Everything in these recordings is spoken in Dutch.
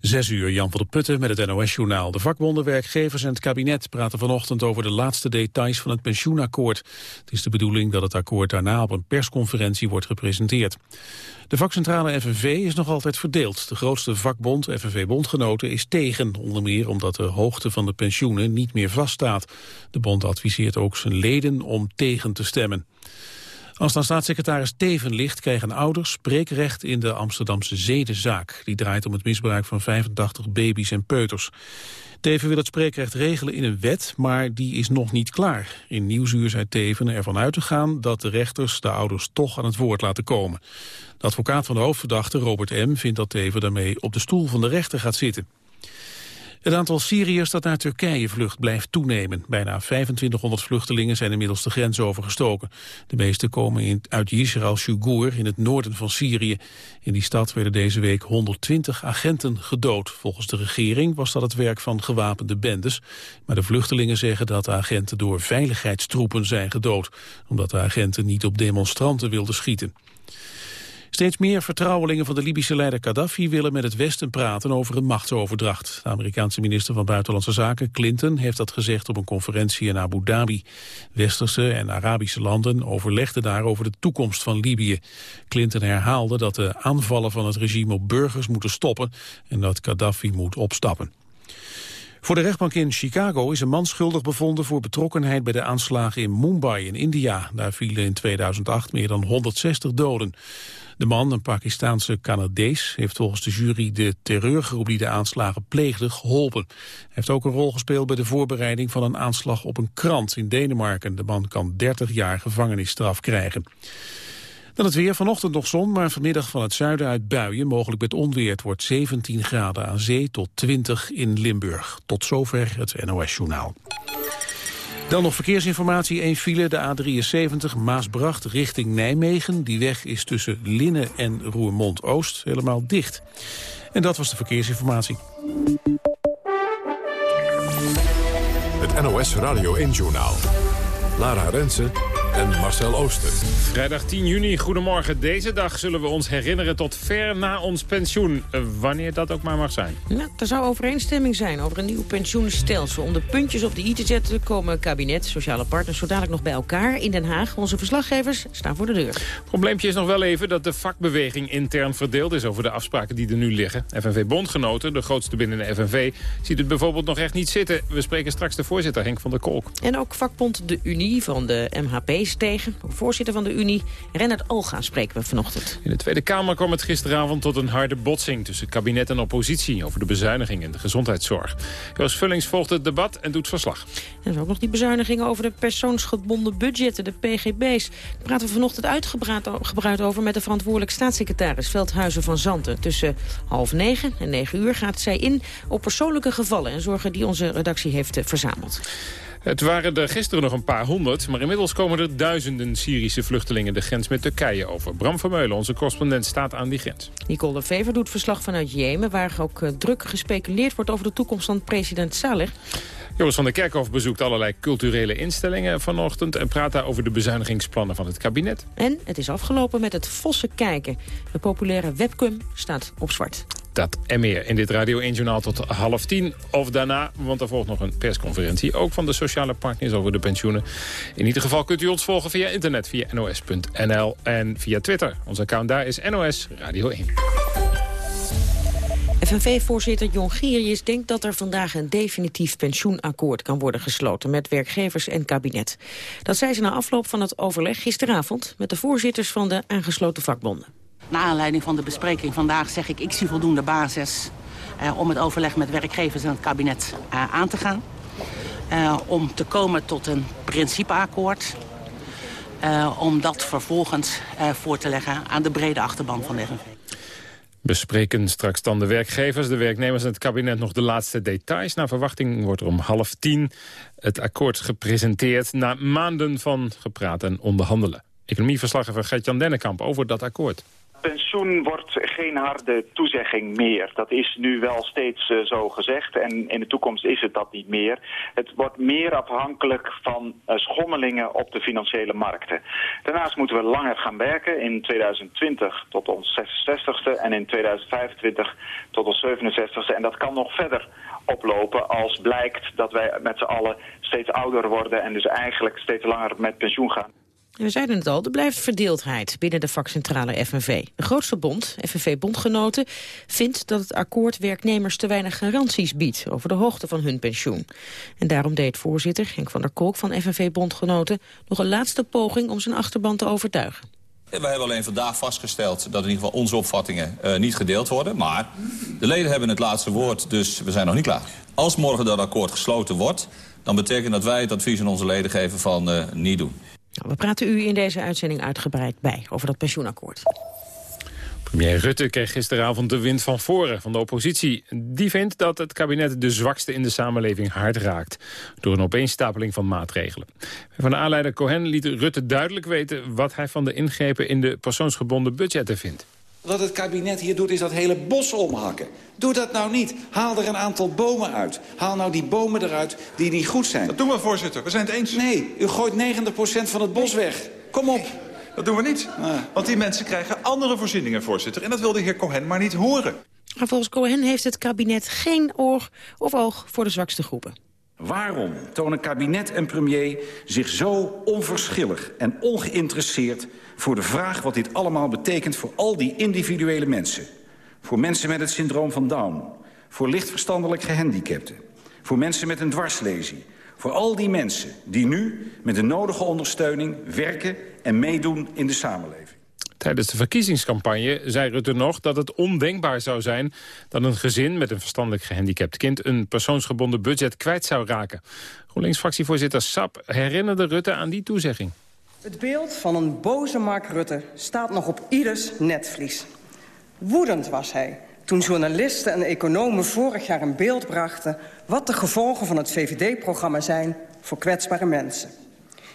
Zes uur, Jan van der Putten met het NOS-journaal. De vakbonden, werkgevers en het kabinet praten vanochtend over de laatste details van het pensioenakkoord. Het is de bedoeling dat het akkoord daarna op een persconferentie wordt gepresenteerd. De vakcentrale FNV is nog altijd verdeeld. De grootste vakbond, FNV-bondgenoten, is tegen. Onder meer omdat de hoogte van de pensioenen niet meer vaststaat. De bond adviseert ook zijn leden om tegen te stemmen. Als dan staatssecretaris Teven ligt, krijgen ouders spreekrecht in de Amsterdamse zedenzaak. Die draait om het misbruik van 85 baby's en peuters. Teven wil het spreekrecht regelen in een wet, maar die is nog niet klaar. In Nieuwsuur zei Teven ervan uit te gaan dat de rechters de ouders toch aan het woord laten komen. De advocaat van de hoofdverdachte, Robert M., vindt dat Teven daarmee op de stoel van de rechter gaat zitten. Het aantal Syriërs dat naar Turkije vlucht blijft toenemen. Bijna 2500 vluchtelingen zijn inmiddels de grens overgestoken. De meeste komen in, uit Yisr al-Shugur in het noorden van Syrië. In die stad werden deze week 120 agenten gedood. Volgens de regering was dat het werk van gewapende bendes. Maar de vluchtelingen zeggen dat de agenten door veiligheidstroepen zijn gedood. Omdat de agenten niet op demonstranten wilden schieten. Steeds meer vertrouwelingen van de Libische leider Gaddafi willen met het Westen praten over een machtsoverdracht. De Amerikaanse minister van Buitenlandse Zaken, Clinton, heeft dat gezegd op een conferentie in Abu Dhabi. Westerse en Arabische landen overlegden daar over de toekomst van Libië. Clinton herhaalde dat de aanvallen van het regime op burgers moeten stoppen en dat Gaddafi moet opstappen. Voor de rechtbank in Chicago is een man schuldig bevonden voor betrokkenheid bij de aanslagen in Mumbai in India. Daar vielen in 2008 meer dan 160 doden. De man, een Pakistaanse Canadees, heeft volgens de jury de terreurgroep die de aanslagen pleegde geholpen. Hij heeft ook een rol gespeeld bij de voorbereiding van een aanslag op een krant in Denemarken. De man kan 30 jaar gevangenisstraf krijgen. Dan het weer. Vanochtend nog zon, maar vanmiddag van het zuiden uit buien. Mogelijk met onweer. Het wordt 17 graden aan zee tot 20 in Limburg. Tot zover het NOS-journaal. Dan nog verkeersinformatie. Een file, de A73 Maasbracht richting Nijmegen. Die weg is tussen Linnen en Roermond-Oost helemaal dicht. En dat was de verkeersinformatie. Het NOS Radio 1-journaal. Lara Rensen en Marcel Ooster. Vrijdag 10 juni, goedemorgen. Deze dag zullen we ons herinneren tot ver na ons pensioen. Eh, wanneer dat ook maar mag zijn. Nou, er zou overeenstemming zijn over een nieuw pensioenstelsel. Om de puntjes op de i te zetten komen kabinet, sociale partners... zo dadelijk nog bij elkaar in Den Haag. Onze verslaggevers staan voor de deur. Probleempje is nog wel even dat de vakbeweging intern verdeeld is... over de afspraken die er nu liggen. FNV-bondgenoten, de grootste binnen de FNV... ziet het bijvoorbeeld nog echt niet zitten. We spreken straks de voorzitter Henk van der Kolk. En ook vakbond De Unie van de MHP tegen. Voorzitter van de Unie, Rennert Olga, spreken we vanochtend. In de Tweede Kamer kwam het gisteravond tot een harde botsing... tussen kabinet en oppositie over de bezuiniging in de gezondheidszorg. Joost Vullings volgt het debat en doet verslag. En er ook nog die bezuinigingen over de persoonsgebonden budgetten, de PGB's. Daar praten we vanochtend uitgebreid over met de verantwoordelijk staatssecretaris Veldhuizen van Zanten. Tussen half negen en negen uur gaat zij in op persoonlijke gevallen... en zorgen die onze redactie heeft eh, verzameld. Het waren er gisteren nog een paar honderd, maar inmiddels komen er duizenden Syrische vluchtelingen de grens met Turkije over. Bram Vermeulen, onze correspondent, staat aan die grens. Nicole de Vever doet verslag vanuit Jemen, waar ook uh, druk gespeculeerd wordt over de toekomst van president Saleh. Joris van der Kerkhof bezoekt allerlei culturele instellingen vanochtend... en praat daar over de bezuinigingsplannen van het kabinet. En het is afgelopen met het Vossen kijken. De populaire webcam staat op zwart. Dat en meer in dit Radio 1-journaal tot half tien of daarna. Want er volgt nog een persconferentie, ook van de sociale partners over de pensioenen. In ieder geval kunt u ons volgen via internet, via nos.nl en via Twitter. Ons account daar is NOS Radio 1. FNV-voorzitter Jongerius denkt dat er vandaag een definitief pensioenakkoord kan worden gesloten met werkgevers en kabinet. Dat zei ze na afloop van het overleg gisteravond met de voorzitters van de aangesloten vakbonden. Na aanleiding van de bespreking vandaag zeg ik, ik zie voldoende basis eh, om het overleg met werkgevers en het kabinet eh, aan te gaan. Uh, om te komen tot een principeakkoord. Om dat vervolgens voor te leggen aan de brede achterban van de FNV. Bespreken straks dan de werkgevers, de werknemers en het kabinet nog de laatste details. Naar verwachting wordt er om half tien het akkoord gepresenteerd... na maanden van gepraat en onderhandelen. Economieverslaggever Gert-Jan Dennekamp over dat akkoord. Pensioen wordt geen harde toezegging meer. Dat is nu wel steeds uh, zo gezegd en in de toekomst is het dat niet meer. Het wordt meer afhankelijk van uh, schommelingen op de financiële markten. Daarnaast moeten we langer gaan werken in 2020 tot ons 66ste en in 2025 tot ons 67ste. En dat kan nog verder oplopen als blijkt dat wij met z'n allen steeds ouder worden en dus eigenlijk steeds langer met pensioen gaan. We zeiden het al, er blijft verdeeldheid binnen de vakcentrale FNV. De grootste bond, FNV-bondgenoten, vindt dat het akkoord werknemers te weinig garanties biedt over de hoogte van hun pensioen. En daarom deed voorzitter Henk van der Kolk van FNV-bondgenoten nog een laatste poging om zijn achterban te overtuigen. We hebben alleen vandaag vastgesteld dat in ieder geval onze opvattingen uh, niet gedeeld worden. Maar de leden hebben het laatste woord, dus we zijn nog niet klaar. Als morgen dat akkoord gesloten wordt, dan betekent dat wij het advies aan onze leden geven van uh, niet doen. Nou, we praten u in deze uitzending uitgebreid bij over dat pensioenakkoord. Premier Rutte kreeg gisteravond de wind van voren van de oppositie. Die vindt dat het kabinet de zwakste in de samenleving hard raakt... door een opeenstapeling van maatregelen. Van de aanleider Cohen liet Rutte duidelijk weten... wat hij van de ingrepen in de persoonsgebonden budgetten vindt. Wat het kabinet hier doet is dat hele bos omhakken. Doe dat nou niet. Haal er een aantal bomen uit. Haal nou die bomen eruit die niet goed zijn. Dat doen we, voorzitter. We zijn het eens. Nee, u gooit 90% van het bos weg. Kom op. Dat doen we niet. Want die mensen krijgen andere voorzieningen, voorzitter. En dat wil de heer Cohen maar niet horen. Maar volgens Cohen heeft het kabinet geen oor of oog voor de zwakste groepen. Waarom tonen kabinet en premier zich zo onverschillig en ongeïnteresseerd... voor de vraag wat dit allemaal betekent voor al die individuele mensen? Voor mensen met het syndroom van Down. Voor lichtverstandelijk gehandicapten. Voor mensen met een dwarslesie. Voor al die mensen die nu met de nodige ondersteuning werken en meedoen in de samenleving. Tijdens de verkiezingscampagne zei Rutte nog dat het ondenkbaar zou zijn... dat een gezin met een verstandelijk gehandicapt kind... een persoonsgebonden budget kwijt zou raken. GroenLinks-fractievoorzitter Sap herinnerde Rutte aan die toezegging. Het beeld van een boze Mark Rutte staat nog op ieders netvlies. Woedend was hij toen journalisten en economen vorig jaar in beeld brachten... wat de gevolgen van het VVD-programma zijn voor kwetsbare mensen.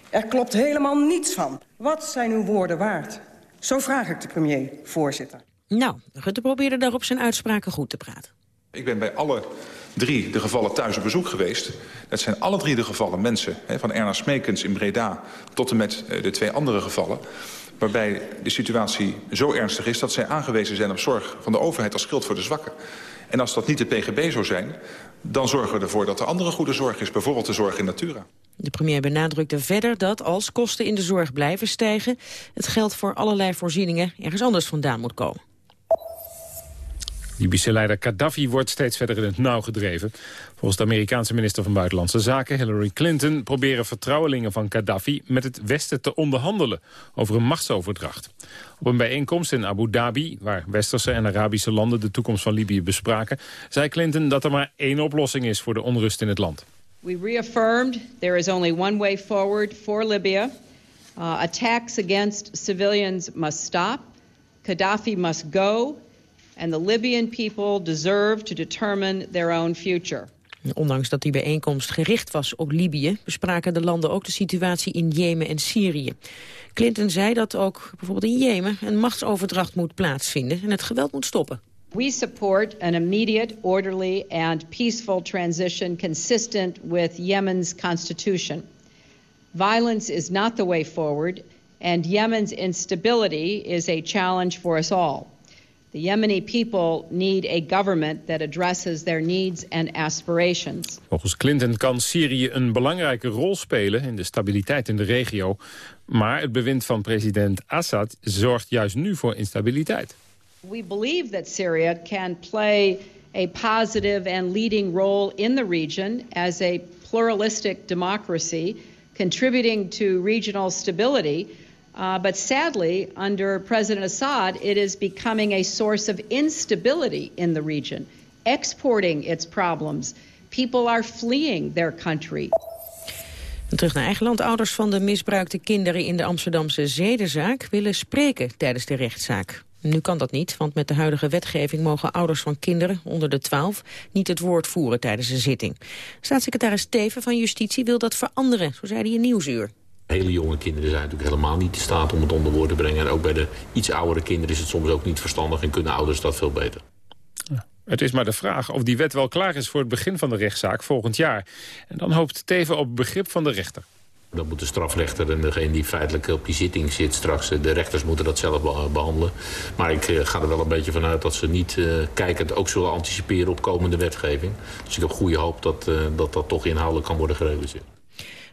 Er klopt helemaal niets van. Wat zijn uw woorden waard? Zo vraag ik de premier, voorzitter. Nou, Rutte probeerde daarop zijn uitspraken goed te praten. Ik ben bij alle drie de gevallen thuis op bezoek geweest. Dat zijn alle drie de gevallen mensen, hè, van Erna Smekens in Breda... tot en met uh, de twee andere gevallen waarbij de situatie zo ernstig is... dat zij aangewezen zijn op zorg van de overheid als schild voor de zwakken. En als dat niet de PGB zou zijn, dan zorgen we ervoor dat er andere goede zorg is. Bijvoorbeeld de zorg in Natura. De premier benadrukte verder dat als kosten in de zorg blijven stijgen... het geld voor allerlei voorzieningen ergens anders vandaan moet komen. Libische leider Gaddafi wordt steeds verder in het nauw gedreven. Volgens de Amerikaanse minister van Buitenlandse Zaken, Hillary Clinton... proberen vertrouwelingen van Gaddafi met het Westen te onderhandelen... over een machtsoverdracht. Op een bijeenkomst in Abu Dhabi, waar westerse en Arabische landen... de toekomst van Libië bespraken, zei Clinton dat er maar één oplossing is... voor de onrust in het land. We reaffirmed there is only one way forward for Libya. Uh, attacks against civilians must stop. Gaddafi must go and the Libyan people deserve to determine their own future. Ondanks dat die bijeenkomst gericht was op Libië... bespraken de landen ook de situatie in Jemen en Syrië. Clinton zei dat ook bijvoorbeeld in Jemen een machtsoverdracht moet plaatsvinden... en het geweld moet stoppen. We support an immediate, orderly and peaceful transition consistent with Yemen's constitution. Violence is not the way forward, and Yemen's instability is a challenge for us all. The Yemeni people need a government that addresses their needs and aspirations. Volgens Clinton kan Syrië een belangrijke rol spelen in de stabiliteit in de regio. Maar het bewind van president Assad zorgt juist nu voor instabiliteit. We believe that Syria can play a positive and leading role in the region as a pluralistic democracy, contributing to regional stability. Uh, but sadly, under President Assad, it is becoming a source of instability in the region, exporting its problems. People are fleeing their country. Terug naar eigen land. Ouders van de misbruikte kinderen in de Amsterdamse zedenzaak willen spreken tijdens de rechtszaak. Nu kan dat niet, want met de huidige wetgeving mogen ouders van kinderen onder de 12 niet het woord voeren tijdens een zitting. Staatssecretaris Teven van Justitie wil dat veranderen, zo zei hij in Nieuwsuur. Hele jonge kinderen zijn natuurlijk helemaal niet in staat om het onder woorden te brengen. En ook bij de iets oudere kinderen is het soms ook niet verstandig... en kunnen ouders dat veel beter. Het is maar de vraag of die wet wel klaar is voor het begin van de rechtszaak volgend jaar. En dan hoopt Teven op begrip van de rechter. Dan moet de strafrechter en degene die feitelijk op die zitting zit straks... de rechters moeten dat zelf behandelen. Maar ik eh, ga er wel een beetje vanuit dat ze niet uh, kijkend ook zullen anticiperen op komende wetgeving. Dus ik heb goede hoop dat, uh, dat dat toch inhoudelijk kan worden gerealiseerd.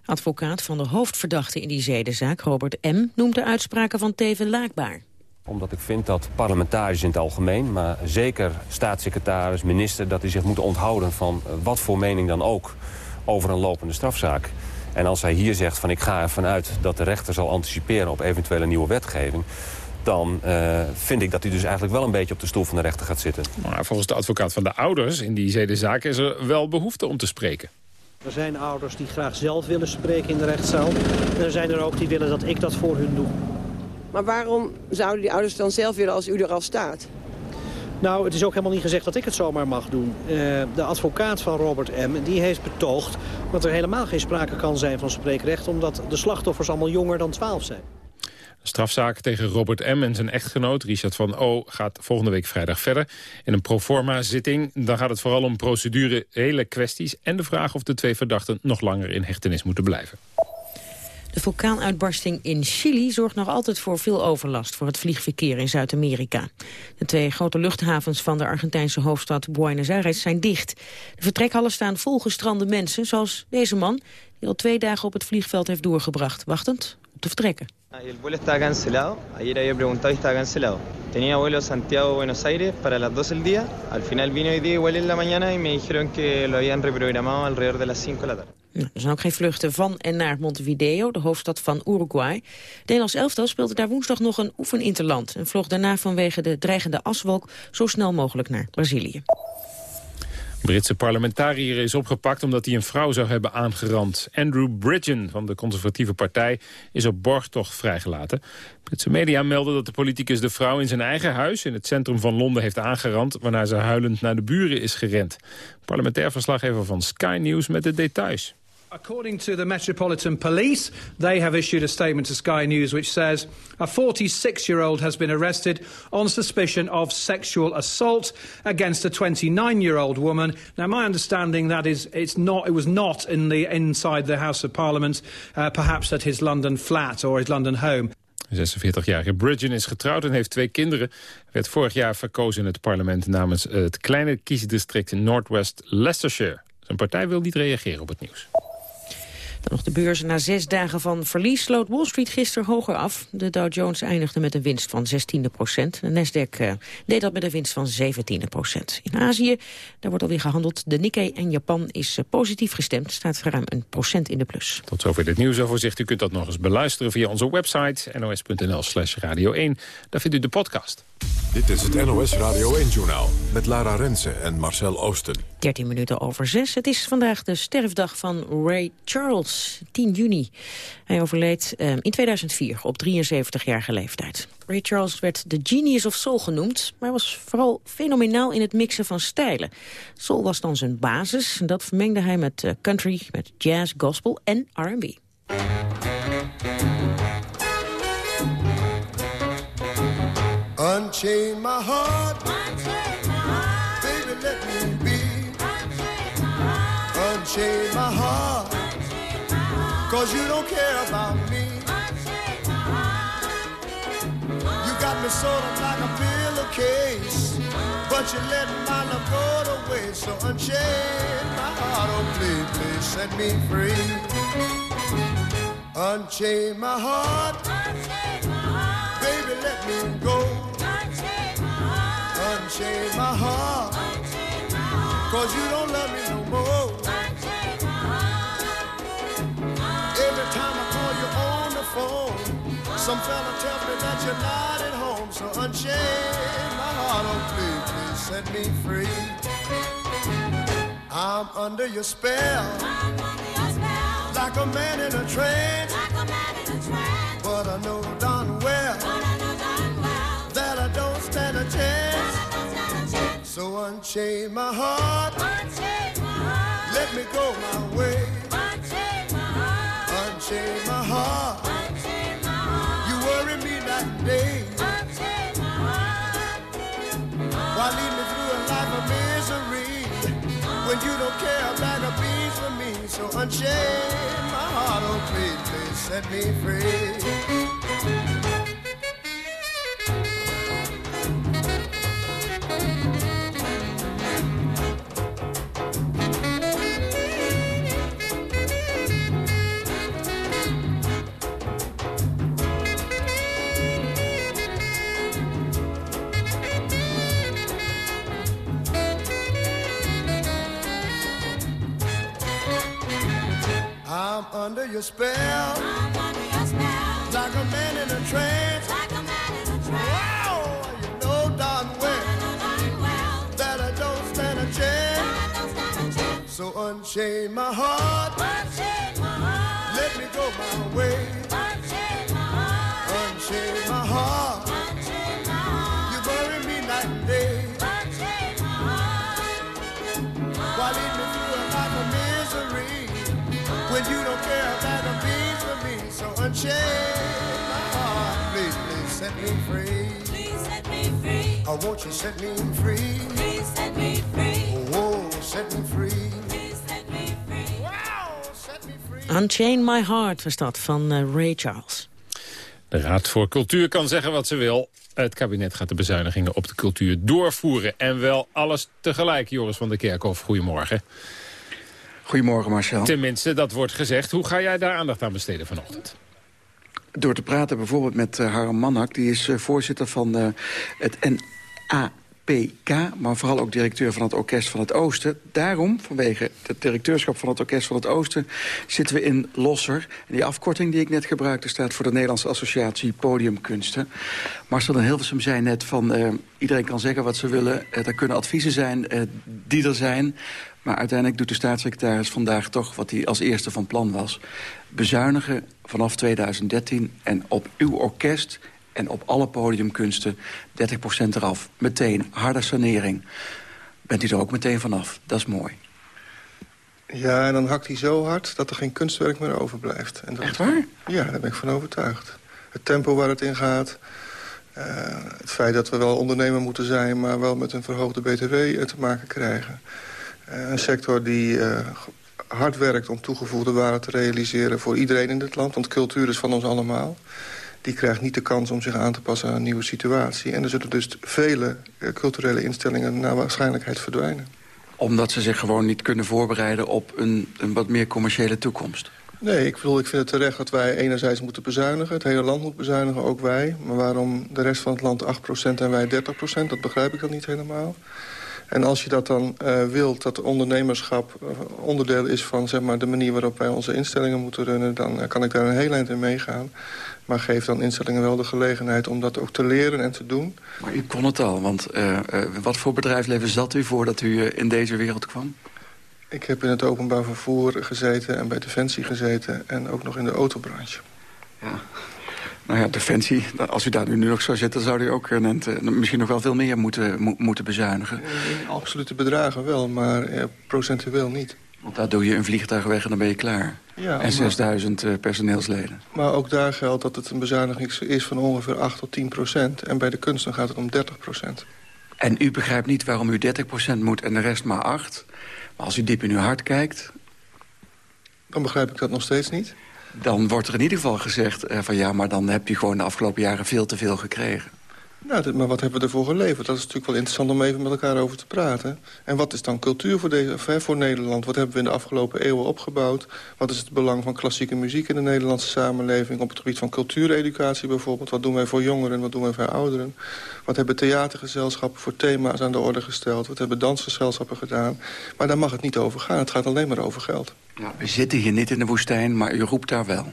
Advocaat van de hoofdverdachte in die zedenzaak, Robert M., noemt de uitspraken van Teven laakbaar omdat ik vind dat parlementariërs in het algemeen... maar zeker staatssecretaris, minister... dat die zich moeten onthouden van wat voor mening dan ook... over een lopende strafzaak. En als hij hier zegt van ik ga ervan uit dat de rechter zal anticiperen... op eventuele nieuwe wetgeving dan uh, vind ik dat hij dus eigenlijk wel een beetje op de stoel van de rechter gaat zitten. Maar volgens de advocaat van de ouders in die zedenzaak is er wel behoefte om te spreken. Er zijn ouders die graag zelf willen spreken in de rechtszaal. En er zijn er ook die willen dat ik dat voor hun doe. Maar waarom zouden die ouders dan zelf willen als u er al staat? Nou, het is ook helemaal niet gezegd dat ik het zomaar mag doen. Uh, de advocaat van Robert M. die heeft betoogd dat er helemaal geen sprake kan zijn van spreekrecht... omdat de slachtoffers allemaal jonger dan 12 zijn. De strafzaak tegen Robert M. en zijn echtgenoot Richard van O. gaat volgende week vrijdag verder. In een proforma-zitting dan gaat het vooral om procedurele kwesties... en de vraag of de twee verdachten nog langer in hechtenis moeten blijven. De vulkaanuitbarsting in Chili zorgt nog altijd voor veel overlast voor het vliegverkeer in Zuid-Amerika. De twee grote luchthavens van de Argentijnse hoofdstad Buenos Aires zijn dicht. De vertrekhallen staan vol gestrande mensen, zoals deze man, die al twee dagen op het vliegveld heeft doorgebracht, wachtend op te vertrekken. El vuelo está cancelado. Ayer había preguntado y está cancelado. Tenía vuelo Santiago-Buenos Aires para las 12 del día. Al final vino hoy día igual en la mañana y me dijeron que lo habían reprogramado alrededor de las 5 de la tarde. Er zijn ook geen vluchten van en naar Montevideo, de hoofdstad van Uruguay. Het Nederlands elftal speelde daar woensdag nog een oefeninterland... en vloog daarna vanwege de dreigende aswolk zo snel mogelijk naar Brazilië. Britse parlementariër is opgepakt omdat hij een vrouw zou hebben aangerand. Andrew Bridgen van de conservatieve partij is op borgtocht vrijgelaten. Britse media melden dat de politicus de vrouw in zijn eigen huis... in het centrum van Londen heeft aangerand... waarna ze huilend naar de buren is gerend. Parlementair verslaggever van Sky News met de details. According to the Metropolitan Police, they have issued a statement to Sky News which says a 46 year old has been arrested on suspicion of sexual assault against a 29 year old woman. Now, my understanding that is it's not, it was not in the, inside the House of Parliament, uh, perhaps at his London flat or his London home. 46-jarige Bridgen is getrouwd en heeft twee kinderen. Werd vorig jaar verkozen in het parlement namens het kleine kiesdistrict Northwest Leicestershire. Zijn partij wil niet reageren op het nieuws. Dan nog de beurs. Na zes dagen van verlies sloot Wall Street gisteren hoger af. De Dow Jones eindigde met een winst van 16 procent. De Nasdaq uh, deed dat met een winst van 17 procent. In Azië, daar wordt alweer gehandeld. De Nikkei en Japan is uh, positief gestemd. Staat ruim een procent in de plus. Tot zover dit nieuwsoverzicht. U kunt dat nog eens beluisteren via onze website nos.nl slash radio 1. Daar vindt u de podcast. Dit is het NOS Radio 1-journaal met Lara Rensen en Marcel Oosten. 13 minuten over 6. Het is vandaag de sterfdag van Ray Charles, 10 juni. Hij overleed uh, in 2004 op 73-jarige leeftijd. Ray Charles werd de Genius of Soul genoemd, maar was vooral fenomenaal in het mixen van stijlen. Soul was dan zijn basis en dat vermengde hij met uh, country, met jazz, gospel en R&B. Unchain my heart. Unchain my heart. Baby, let me be. Unchain my heart. Unchain my heart. Cause you don't care about me. You got me sort of like a pillowcase. But you let my love go to waste. So unchain my heart. Oh, please, please set me free. Unchain my heart. Unchain my heart. Baby, let me go. Unchain my heart. Cause you don't love me no more. Every time I call you on the phone, some fella tells me that you're not at home. So unchain my heart, oh please, please set me free. I'm under your spell. Like a man in a trance. But I know So unchain my heart. Unchain my heart. Let me go my way. Unchain my heart. Unchain my heart. Unchain my heart. You worry me that day. Unchain my heart. Why lead me through a life of misery when you don't care a bag of beans for me? So unchain my heart, oh please, please set me free. Under your spell. I'm under your spell. Like a man in a trance. Like a man in a trance. Wow, you know darn well, know well that I don't stand a chance. Don't stand a chance. So unchain my heart. Unchain my heart. Let me go my way. Unchain my heart. Unchain my heart. Unchain my heart. You bury me night and day. Unchain my heart. Why lead me through a life of misery? When you don't care about the beans for me. So unchain my heart, please, please set me free. Please set me free. Oh, won't you set me free? Please set me free. Oh, set me free. Please set me free. Wow, set me free. Unchain My Heart was dat van uh, Ray Charles. De Raad voor Cultuur kan zeggen wat ze wil. Het kabinet gaat de bezuinigingen op de cultuur doorvoeren. En wel alles tegelijk, Joris van der Kerkhof. Goedemorgen. Goedemorgen Marcel. Tenminste, dat wordt gezegd. Hoe ga jij daar aandacht aan besteden vanochtend? Door te praten bijvoorbeeld met uh, Harm Manak. Die is uh, voorzitter van uh, het NAPK, maar vooral ook directeur van het Orkest van het Oosten. Daarom, vanwege het directeurschap van het Orkest van het Oosten... zitten we in Losser. En die afkorting die ik net gebruikte staat voor de Nederlandse Associatie Podiumkunsten. Marcel en Hilversum zei net van... iedereen kan zeggen wat ze willen. er kunnen adviezen zijn die er zijn... Maar uiteindelijk doet de staatssecretaris vandaag toch wat hij als eerste van plan was. Bezuinigen vanaf 2013 en op uw orkest en op alle podiumkunsten 30% eraf. Meteen, harde sanering. Bent u er ook meteen vanaf. Dat is mooi. Ja, en dan hakt hij zo hard dat er geen kunstwerk meer overblijft. En dat Echt waar? Ja, daar ben ik van overtuigd. Het tempo waar het in gaat... Uh, het feit dat we wel ondernemer moeten zijn... maar wel met een verhoogde btw te maken krijgen. Uh, een sector die uh, hard werkt om toegevoegde waarde te realiseren... voor iedereen in dit land, want cultuur is van ons allemaal. Die krijgt niet de kans om zich aan te passen aan een nieuwe situatie. En er zullen dus vele uh, culturele instellingen naar waarschijnlijkheid verdwijnen. Omdat ze zich gewoon niet kunnen voorbereiden op een, een wat meer commerciële toekomst? Nee, ik, bedoel, ik vind het terecht dat wij enerzijds moeten bezuinigen. Het hele land moet bezuinigen, ook wij. Maar waarom de rest van het land 8% en wij 30%, dat begrijp ik dan niet helemaal. En als je dat dan uh, wilt, dat ondernemerschap uh, onderdeel is van zeg maar, de manier waarop wij onze instellingen moeten runnen... dan uh, kan ik daar een heel eind in meegaan. Maar geef dan instellingen wel de gelegenheid om dat ook te leren en te doen. Maar u kon het al, want wat voor bedrijfsleven zat u voordat u in deze wereld kwam? Ik heb in het openbaar vervoer gezeten en bij Defensie gezeten... en ook nog in de autobranche. Ja. Nou ja, Defensie, als u daar nu nog zou zitten... zou u ook uh, misschien nog wel veel meer moeten, mo moeten bezuinigen. In absolute bedragen wel, maar eh, procentueel niet. Want daar doe je een vliegtuig weg en dan ben je klaar. Ja, en 6000 uh, personeelsleden. Maar ook daar geldt dat het een bezuiniging is van ongeveer 8 tot 10 procent. En bij de kunsten gaat het om 30 procent. En u begrijpt niet waarom u 30 procent moet en de rest maar 8. Maar als u diep in uw hart kijkt... Dan begrijp ik dat nog steeds niet dan wordt er in ieder geval gezegd uh, van ja, maar dan heb je gewoon de afgelopen jaren veel te veel gekregen. Nou, maar wat hebben we ervoor geleverd? Dat is natuurlijk wel interessant om even met elkaar over te praten. En wat is dan cultuur voor, deze, voor Nederland? Wat hebben we in de afgelopen eeuwen opgebouwd? Wat is het belang van klassieke muziek in de Nederlandse samenleving? Op het gebied van cultuureducatie bijvoorbeeld. Wat doen wij voor jongeren? Wat doen wij voor ouderen? Wat hebben theatergezelschappen voor thema's aan de orde gesteld? Wat hebben dansgezelschappen gedaan? Maar daar mag het niet over gaan. Het gaat alleen maar over geld. Ja, we zitten hier niet in de woestijn, maar u roept daar wel.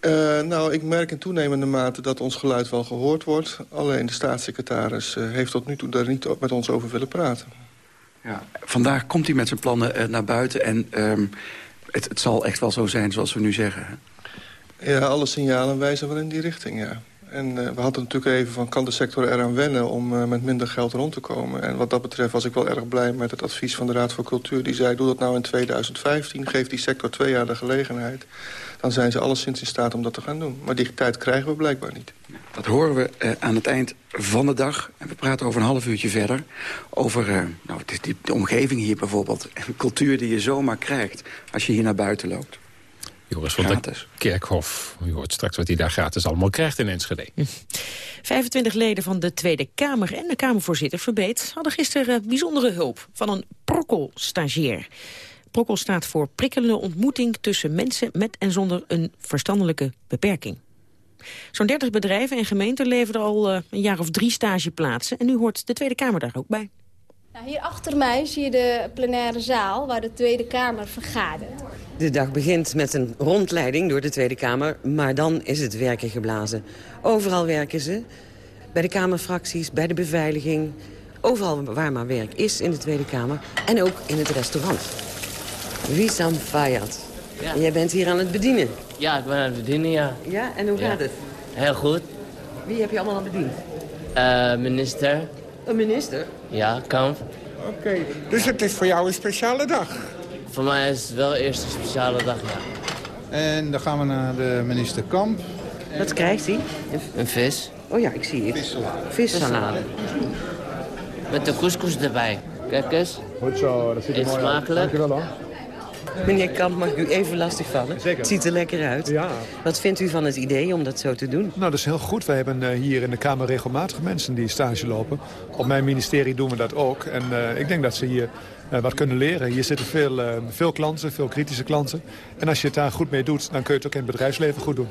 Uh, nou, ik merk in toenemende mate dat ons geluid wel gehoord wordt. Alleen de staatssecretaris uh, heeft tot nu toe daar niet met ons over willen praten. Ja, vandaag komt hij met zijn plannen uh, naar buiten en um, het, het, zal echt wel zo zijn zoals we nu zeggen. Ja, alle signalen wijzen wel in die richting, ja. En we hadden natuurlijk even van, kan de sector eraan wennen om met minder geld rond te komen? En wat dat betreft was ik wel erg blij met het advies van de Raad voor Cultuur. Die zei, doe dat nou in 2015, geef die sector twee jaar de gelegenheid. Dan zijn ze alleszins in staat om dat te gaan doen. Maar die tijd krijgen we blijkbaar niet. Dat horen we uh, aan het eind van de dag. En we praten over een half uurtje verder. Over nou, het is die, de omgeving hier bijvoorbeeld. En cultuur die je zomaar krijgt als je hier naar buiten loopt. Joris van de Kerkhof. U hoort straks wat hij daar gratis allemaal krijgt in Enschede. 25 leden van de Tweede Kamer en de Kamervoorzitter Verbeet... hadden gisteren bijzondere hulp van een prokkelstagiair. Prokkel staat voor prikkelende ontmoeting tussen mensen met en zonder een verstandelijke beperking. Zo'n 30 bedrijven en gemeenten leverden al uh, een jaar of drie stageplaatsen. En nu hoort de Tweede Kamer daar ook bij. Nou, hier achter mij zie je de plenaire zaal waar de Tweede Kamer vergadert. De dag begint met een rondleiding door de Tweede Kamer, maar dan is het werken geblazen. Overal werken ze, bij de Kamerfracties, bij de beveiliging. Overal waar maar werk is in de Tweede Kamer en ook in het restaurant. Wisam Fayad. Ja. En jij bent hier aan het bedienen? Ja, ik ben aan het bedienen, ja. Ja, en hoe ja. gaat het? Heel goed. Wie heb je allemaal aan bediend? Uh, minister. Een minister? Ja, Kamp. Oké, okay. dus het is voor jou een speciale dag? Voor mij is het wel eerst een speciale dag, ja. En dan gaan we naar de minister Kamp. Wat krijgt hij? Een, een vis. Oh ja, ik zie het. Vissalade. Vissalade. Met de couscous erbij. Kijk eens. Goed zo, dat ziet er Eet mooi smakelijk. Dankjewel hoor. Meneer Kamp, mag ik u even lastig vallen? Zeker. Het ziet er lekker uit. Ja. Wat vindt u van het idee om dat zo te doen? Nou, dat is heel goed. Wij hebben uh, hier in de Kamer regelmatig mensen die stage lopen. Op mijn ministerie doen we dat ook. En uh, ik denk dat ze hier uh, wat kunnen leren. Hier zitten veel, veel klanten, veel kritische klanten. En als je het daar goed mee doet, dan kun je het ook in het bedrijfsleven goed doen.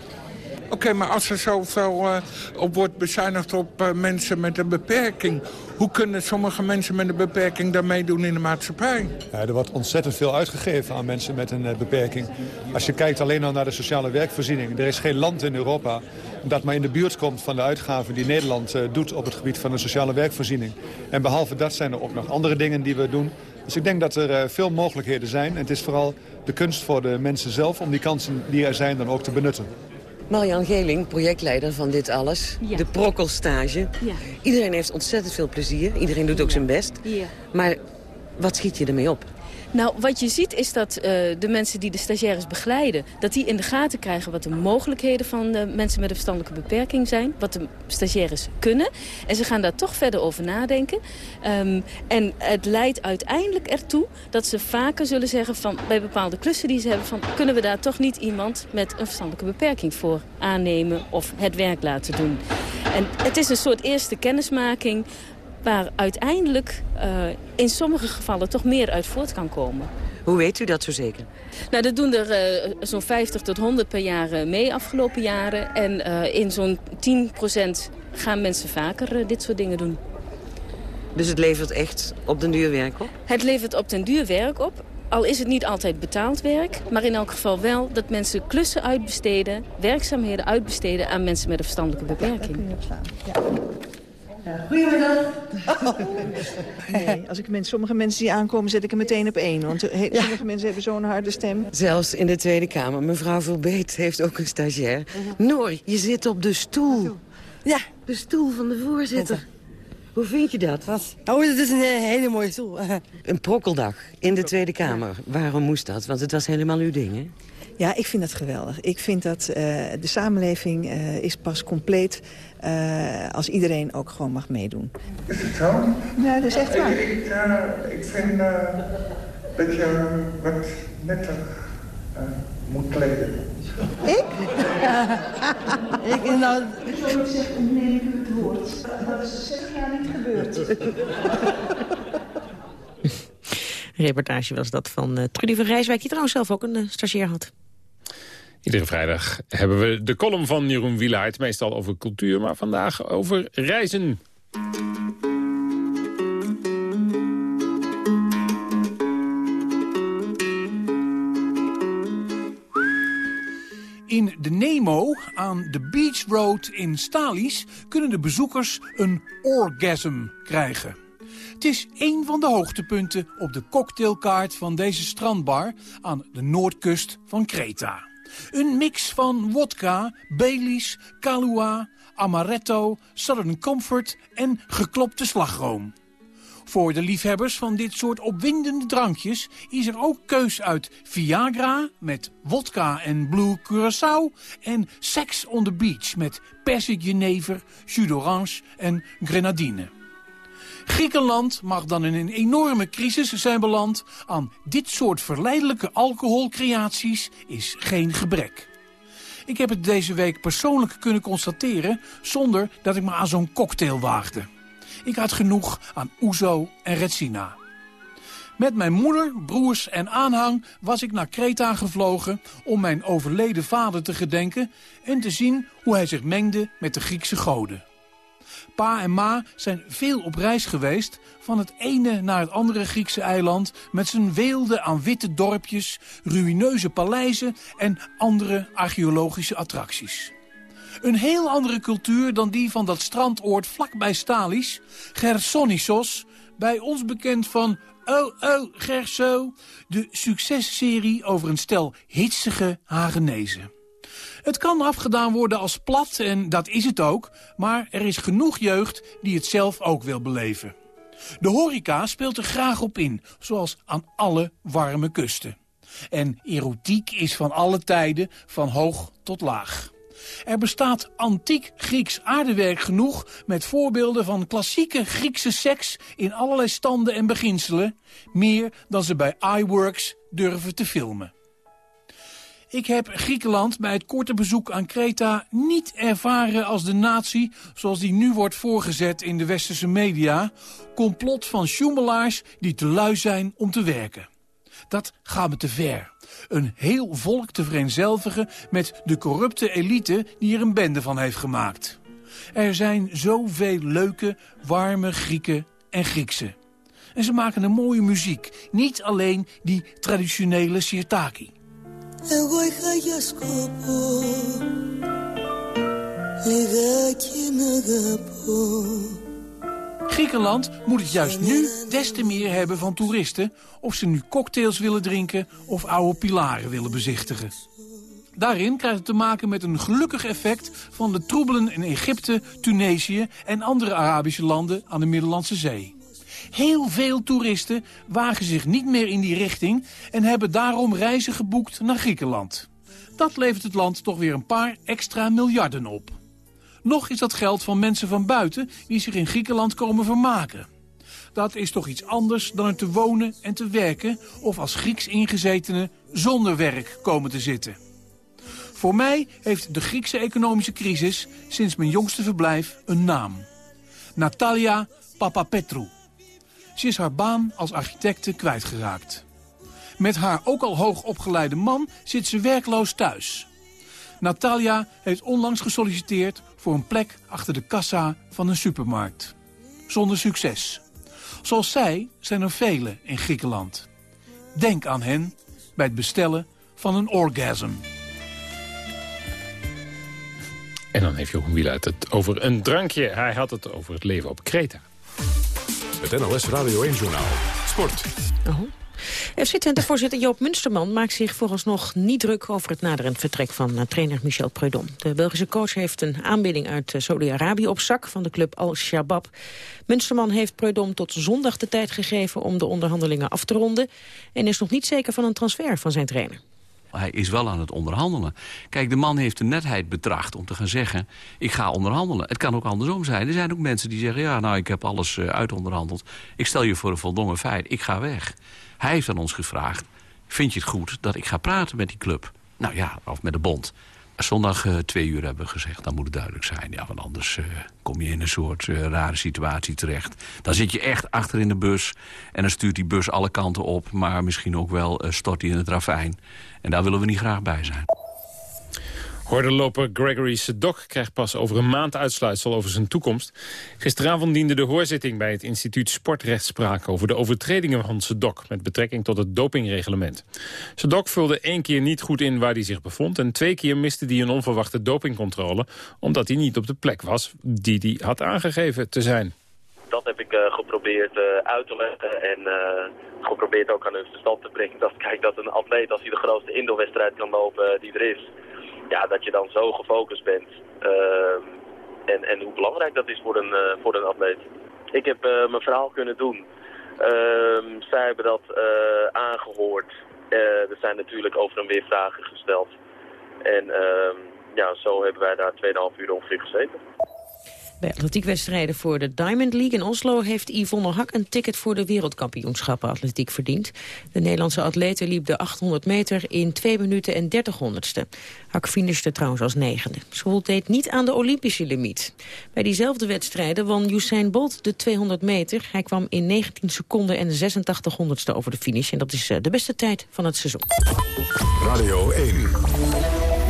Oké, maar als er zoveel uh, op wordt bezuinigd op uh, mensen met een beperking... hoe kunnen sommige mensen met een beperking daarmee doen in de maatschappij? Er wordt ontzettend veel uitgegeven aan mensen met een uh, beperking. Als je kijkt alleen al naar de sociale werkvoorziening... er is geen land in Europa dat maar in de buurt komt van de uitgaven die Nederland doet... op het gebied van de sociale werkvoorziening. En behalve dat zijn er ook nog andere dingen die we doen... Dus ik denk dat er veel mogelijkheden zijn. En het is vooral de kunst voor de mensen zelf om die kansen die er zijn dan ook te benutten. Marian Geling, projectleider van dit alles. Ja. De prokkelstage. Ja. Iedereen heeft ontzettend veel plezier. Iedereen doet ook zijn best. Maar wat schiet je ermee op? Nou, wat je ziet is dat uh, de mensen die de stagiaires begeleiden... dat die in de gaten krijgen wat de mogelijkheden van de mensen met een verstandelijke beperking zijn. Wat de stagiaires kunnen. En ze gaan daar toch verder over nadenken. Um, en het leidt uiteindelijk ertoe dat ze vaker zullen zeggen... Van, bij bepaalde klussen die ze hebben... Van, kunnen we daar toch niet iemand met een verstandelijke beperking voor aannemen... of het werk laten doen. En het is een soort eerste kennismaking waar uiteindelijk uh, in sommige gevallen toch meer uit voort kan komen. Hoe weet u dat zo zeker? Nou, dat doen er uh, zo'n 50 tot 100 per jaar uh, mee afgelopen jaren. En in zo'n 10% gaan mensen vaker dit soort dingen doen. Dus het levert echt op den duur werk op? Het levert op den duur werk op. Al is het niet altijd betaald werk, maar in elk geval wel dat mensen klussen uitbesteden, werkzaamheden uitbesteden aan mensen met een verstandelijke beperking. Ja, ja, goedemiddag. Oh. Nee, als ik mensen, sommige mensen die aankomen, zet ik er meteen op één. Want he, ja. sommige mensen hebben zo'n harde stem. Zelfs in de Tweede Kamer. Mevrouw Verbeet heeft ook een stagiair. Uh -huh. Noor, je zit op de stoel. Ja. De stoel van de voorzitter. Hoe vind je dat? Wat? Oh, dat is een hele mooie stoel. een prokkeldag in de Tweede Kamer. Waarom moest dat? Want het was helemaal uw ding, hè? Ja, ik vind dat geweldig. Ik vind dat uh, de samenleving uh, is pas compleet uh, als iedereen ook gewoon mag meedoen. Is het zo? Ja, dat is echt waar. Ik, ik, ik vind dat je wat netter moet kleden. Ik? ik nou... Ik wil ook zeggen, neem ik u het woord. Dat is 60 jaar niet gebeurd. reportage was dat van uh, Trudy van Rijswijk... die trouwens zelf ook een uh, stagiair had. Iedere vrijdag hebben we de column van Jeroen Wielaert. Meestal over cultuur, maar vandaag over reizen. In de Nemo aan de Beach Road in Stalis kunnen de bezoekers een orgasm krijgen. Het is een van de hoogtepunten op de cocktailkaart van deze strandbar aan de noordkust van Kreta. Een mix van wodka, Baileys, Kahlua, amaretto, Southern Comfort en geklopte slagroom. Voor de liefhebbers van dit soort opwindende drankjes is er ook keus uit Viagra met wodka en blue Curaçao en Sex on the Beach met persikjenever, jus d'orange en grenadine. Griekenland mag dan in een enorme crisis zijn beland. Aan dit soort verleidelijke alcoholcreaties is geen gebrek. Ik heb het deze week persoonlijk kunnen constateren... zonder dat ik me aan zo'n cocktail waagde. Ik had genoeg aan Oezo en Retsina. Met mijn moeder, broers en aanhang was ik naar Kreta gevlogen... om mijn overleden vader te gedenken... en te zien hoe hij zich mengde met de Griekse goden. Pa en ma zijn veel op reis geweest... van het ene naar het andere Griekse eiland... met zijn weelde aan witte dorpjes, ruïneuze paleizen... en andere archeologische attracties. Een heel andere cultuur dan die van dat strandoord vlakbij Stalis, Gersonisos, bij ons bekend van Oh Oh Gerso, de successerie over een stel hitsige Hagenezen. Het kan afgedaan worden als plat, en dat is het ook... maar er is genoeg jeugd die het zelf ook wil beleven. De horeca speelt er graag op in, zoals aan alle warme kusten. En erotiek is van alle tijden, van hoog tot laag. Er bestaat antiek Grieks aardewerk genoeg met voorbeelden van klassieke Griekse seks in allerlei standen en beginselen, meer dan ze bij iWorks durven te filmen. Ik heb Griekenland bij het korte bezoek aan Kreta niet ervaren als de natie... zoals die nu wordt voorgezet in de westerse media... complot van sjoemelaars die te lui zijn om te werken. Dat gaat me te ver. Een heel volk te vereenzelvigen met de corrupte elite die er een bende van heeft gemaakt. Er zijn zoveel leuke, warme Grieken en Griekse. En ze maken een mooie muziek. Niet alleen die traditionele sirtaki Εγώ είχα για σκοπό Λιγάκι να αγαπώ Griekenland moet het juist nu des te meer hebben van toeristen... of ze nu cocktails willen drinken of oude pilaren willen bezichtigen. Daarin krijgt het te maken met een gelukkig effect van de troebelen in Egypte, Tunesië en andere Arabische landen aan de Middellandse Zee. Heel veel toeristen wagen zich niet meer in die richting en hebben daarom reizen geboekt naar Griekenland. Dat levert het land toch weer een paar extra miljarden op. Nog is dat geld van mensen van buiten die zich in Griekenland komen vermaken. Dat is toch iets anders dan er te wonen en te werken... of als Grieks ingezetene zonder werk komen te zitten. Voor mij heeft de Griekse economische crisis sinds mijn jongste verblijf een naam. Natalia Papapetrou. Ze is haar baan als architecte kwijtgeraakt. Met haar ook al hoog opgeleide man zit ze werkloos thuis. Natalia heeft onlangs gesolliciteerd voor een plek achter de kassa van een supermarkt. Zonder succes. Zoals zij zijn er velen in Griekenland. Denk aan hen bij het bestellen van een orgasm. En dan heeft Jeroen Wieluid het over een drankje. Hij had het over het leven op Kreta. Het NOS Radio 1 Journaal. Sport. Oh. FC Twente-voorzitter Joop Munsterman maakt zich vooralsnog niet druk over het naderend vertrek van uh, trainer Michel Preudom. De Belgische coach heeft een aanbieding uit uh, Saudi-Arabië op zak van de club Al-Shabaab. Munsterman heeft Preudom tot zondag de tijd gegeven om de onderhandelingen af te ronden en is nog niet zeker van een transfer van zijn trainer. Hij is wel aan het onderhandelen. Kijk, de man heeft de netheid betracht om te gaan zeggen... ik ga onderhandelen. Het kan ook andersom zijn. Er zijn ook mensen die zeggen... ja, nou, ik heb alles uh, uitonderhandeld. Ik stel je voor een voldongen feit. Ik ga weg. Hij heeft aan ons gevraagd... vind je het goed dat ik ga praten met die club? Nou ja, of met de bond. Zondag uh, twee uur hebben we gezegd, dan moet het duidelijk zijn. Ja, want anders uh, kom je in een soort uh, rare situatie terecht. Dan zit je echt achter in de bus en dan stuurt die bus alle kanten op... maar misschien ook wel stort hij in het ravijn. En daar willen we niet graag bij zijn. Hordenloper Gregory Sedok krijgt pas over een maand uitsluitsel over zijn toekomst. Gisteravond diende de hoorzitting bij het instituut Sportrechtspraak over de overtredingen van Sedok met betrekking tot het dopingreglement. Sedok vulde één keer niet goed in waar hij zich bevond en twee keer miste hij een onverwachte dopingcontrole omdat hij niet op de plek was die hij had aangegeven te zijn. Dat heb ik uh, geprobeerd uh, uit te leggen en uh, geprobeerd ook aan hun verstand te brengen. Dat kijk, dat een atleet als hij de grootste indoorwedstrijd kan lopen die er is, ja, dat je dan zo gefocust bent. Uh, en, en hoe belangrijk dat is voor een, uh, voor een atleet. Ik heb uh, mijn verhaal kunnen doen. Ehm, zij hebben dat aangehoord. er zijn natuurlijk over en weer vragen gesteld. En ehm, ja, zo hebben wij daar 2,5 uur ongeveer gezeten. Bij atletiekwedstrijden voor de Diamond League in Oslo... heeft Yvonne Hak een ticket voor de wereldkampioenschappen atletiek verdiend. De Nederlandse atlete liep de 800 meter in 2 minuten en 30 honderdste. Hak finishte trouwens als negende. Ze voldeed niet aan de Olympische limiet. Bij diezelfde wedstrijden won Usain Bolt de 200 meter. Hij kwam in 19 seconden en 86 honderdste over de finish. En dat is eh, de beste tijd van het seizoen. Radio 1,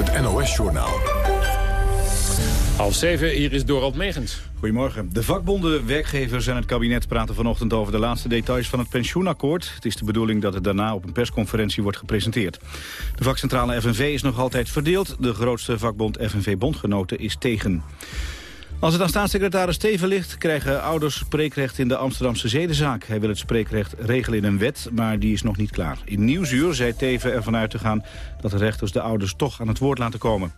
het NOS-journaal. Half zeven, hier is Dorald Megens. Goedemorgen. De vakbonden, werkgevers en het kabinet praten vanochtend over de laatste details van het pensioenakkoord. Het is de bedoeling dat het daarna op een persconferentie wordt gepresenteerd. De vakcentrale FNV is nog altijd verdeeld. De grootste vakbond FNV Bondgenoten is tegen. Als het aan staatssecretaris Steven ligt, krijgen ouders spreekrecht in de Amsterdamse zedenzaak. Hij wil het spreekrecht regelen in een wet, maar die is nog niet klaar. In Nieuwsuur zei Teven ervan uit te gaan dat de rechters de ouders toch aan het woord laten komen.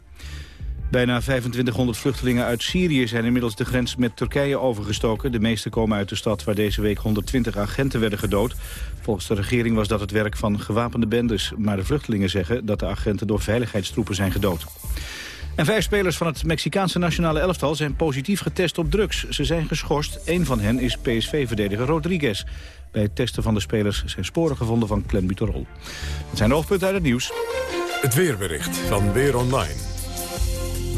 Bijna 2500 vluchtelingen uit Syrië zijn inmiddels de grens met Turkije overgestoken. De meeste komen uit de stad waar deze week 120 agenten werden gedood. Volgens de regering was dat het werk van gewapende bendes. Maar de vluchtelingen zeggen dat de agenten door veiligheidstroepen zijn gedood. En vijf spelers van het Mexicaanse nationale elftal zijn positief getest op drugs. Ze zijn geschorst. Eén van hen is PSV-verdediger Rodriguez. Bij het testen van de spelers zijn sporen gevonden van clenbuterol. Dat zijn de uit het nieuws. Het weerbericht van Weer Online.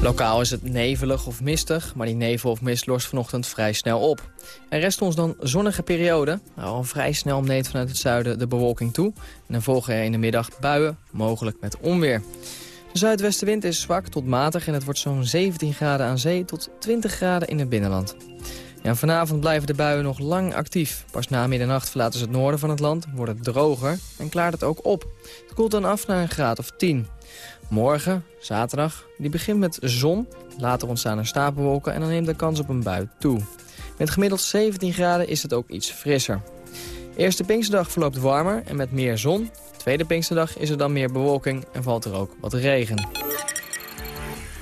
Lokaal is het nevelig of mistig, maar die nevel of mist lost vanochtend vrij snel op. Er rest ons dan zonnige periode. Al vrij snel neemt vanuit het zuiden de bewolking toe. En dan volgen er in de middag buien, mogelijk met onweer. De zuidwestenwind is zwak tot matig en het wordt zo'n 17 graden aan zee tot 20 graden in het binnenland. Ja, vanavond blijven de buien nog lang actief. Pas na middernacht verlaten ze het noorden van het land, wordt het droger en klaart het ook op. Het koelt dan af naar een graad of 10. Morgen, zaterdag, die begint met zon. Later ontstaan er stapelwolken en dan neemt de kans op een bui toe. Met gemiddeld 17 graden is het ook iets frisser. Eerste Pinksterdag verloopt warmer en met meer zon. Tweede Pinksterdag is er dan meer bewolking en valt er ook wat regen.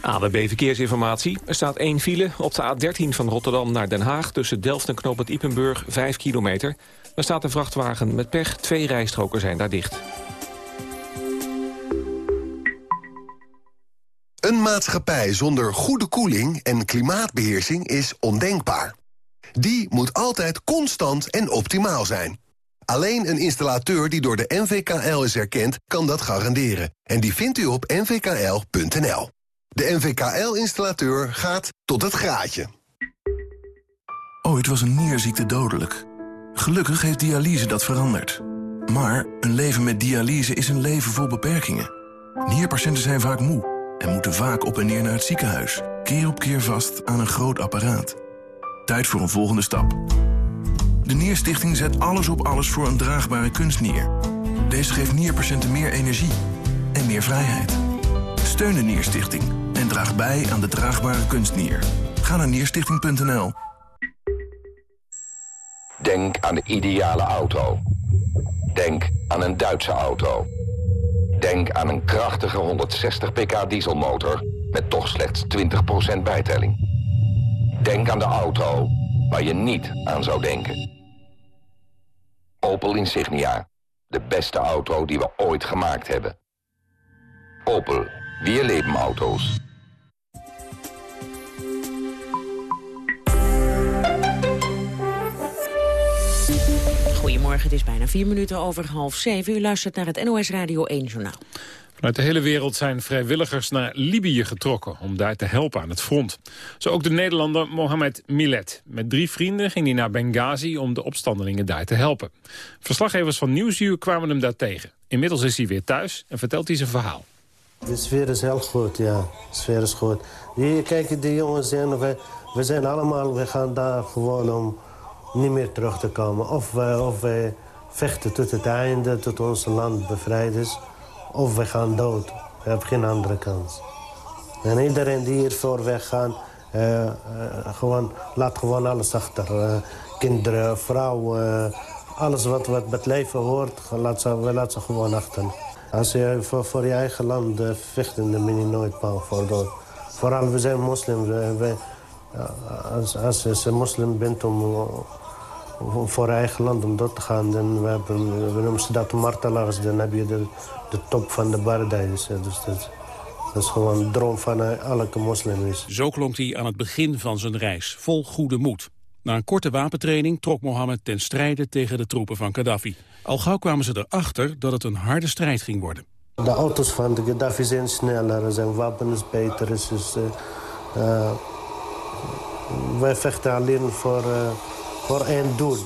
ABB Verkeersinformatie. Er staat één file op de A13 van Rotterdam naar Den Haag... tussen Delft en Knoop Ipenburg, 5 kilometer. Er staat een vrachtwagen met pech. Twee rijstroken zijn daar dicht. Een maatschappij zonder goede koeling en klimaatbeheersing is ondenkbaar. Die moet altijd constant en optimaal zijn. Alleen een installateur die door de NVKL is erkend, kan dat garanderen. En die vindt u op nvkl.nl. De NVKL-installateur gaat tot het graadje. Ooit was een nierziekte dodelijk. Gelukkig heeft dialyse dat veranderd. Maar een leven met dialyse is een leven vol beperkingen. Nierpatiënten zijn vaak moe en moeten vaak op en neer naar het ziekenhuis. Keer op keer vast aan een groot apparaat. Tijd voor een volgende stap. De Nierstichting zet alles op alles voor een draagbare kunstnier. Deze geeft nierpatiënten meer energie en meer vrijheid. Steun de Nierstichting en draag bij aan de draagbare kunstnier. Ga naar nierstichting.nl. Denk aan de ideale auto. Denk aan een Duitse auto. Denk aan een krachtige 160 pk dieselmotor met toch slechts 20% bijtelling. Denk aan de auto waar je niet aan zou denken. Opel Insignia. De beste auto die we ooit gemaakt hebben. Opel. Wir leben auto's. Goedemorgen, het is bijna vier minuten over half zeven. U luistert naar het NOS Radio 1 Journaal. Vanuit de hele wereld zijn vrijwilligers naar Libië getrokken... om daar te helpen aan het front. Zo ook de Nederlander Mohamed Milet. Met drie vrienden ging hij naar Benghazi om de opstandelingen daar te helpen. Verslaggevers van Nieuwsuur kwamen hem daar tegen. Inmiddels is hij weer thuis en vertelt hij zijn verhaal. De sfeer is heel goed, ja. De sfeer is goed. Hier, kijk, die jongens en we, we zijn allemaal... we gaan daar gewoon om niet meer terug te komen. Of wij, of vechten tot het einde, tot ons land bevrijd is. Of we gaan dood. We hebben geen andere kans. En iedereen die hier voor weggaan, uh, uh, gewoon, laat gewoon alles achter. Uh, kinderen, vrouwen, alles wat, wat met leven hoort, laat ze, laat ze gewoon achter. Als je voor, voor je eigen land vecht, dan ben je nooit bang voor dood. Vooral, we zijn moslims. We, Ja, als, als je moslim bent om voor eigen land om dood te gaan... dan we hebben, we noemen ze dat martelaars. Dan heb je de, de top van de paradijs. Dus dat, dat is gewoon een droom van elke moslim. Is. Zo klonk hij aan het begin van zijn reis, vol goede moed. Na een korte wapentraining trok Mohammed ten strijde tegen de troepen van Gaddafi. Al gauw kwamen ze erachter dat het een harde strijd ging worden. De auto's van de Gaddafi zijn sneller, zijn wapens beter. Dus, uh, uh, wij vechten alleen voor, uh, voor één doel.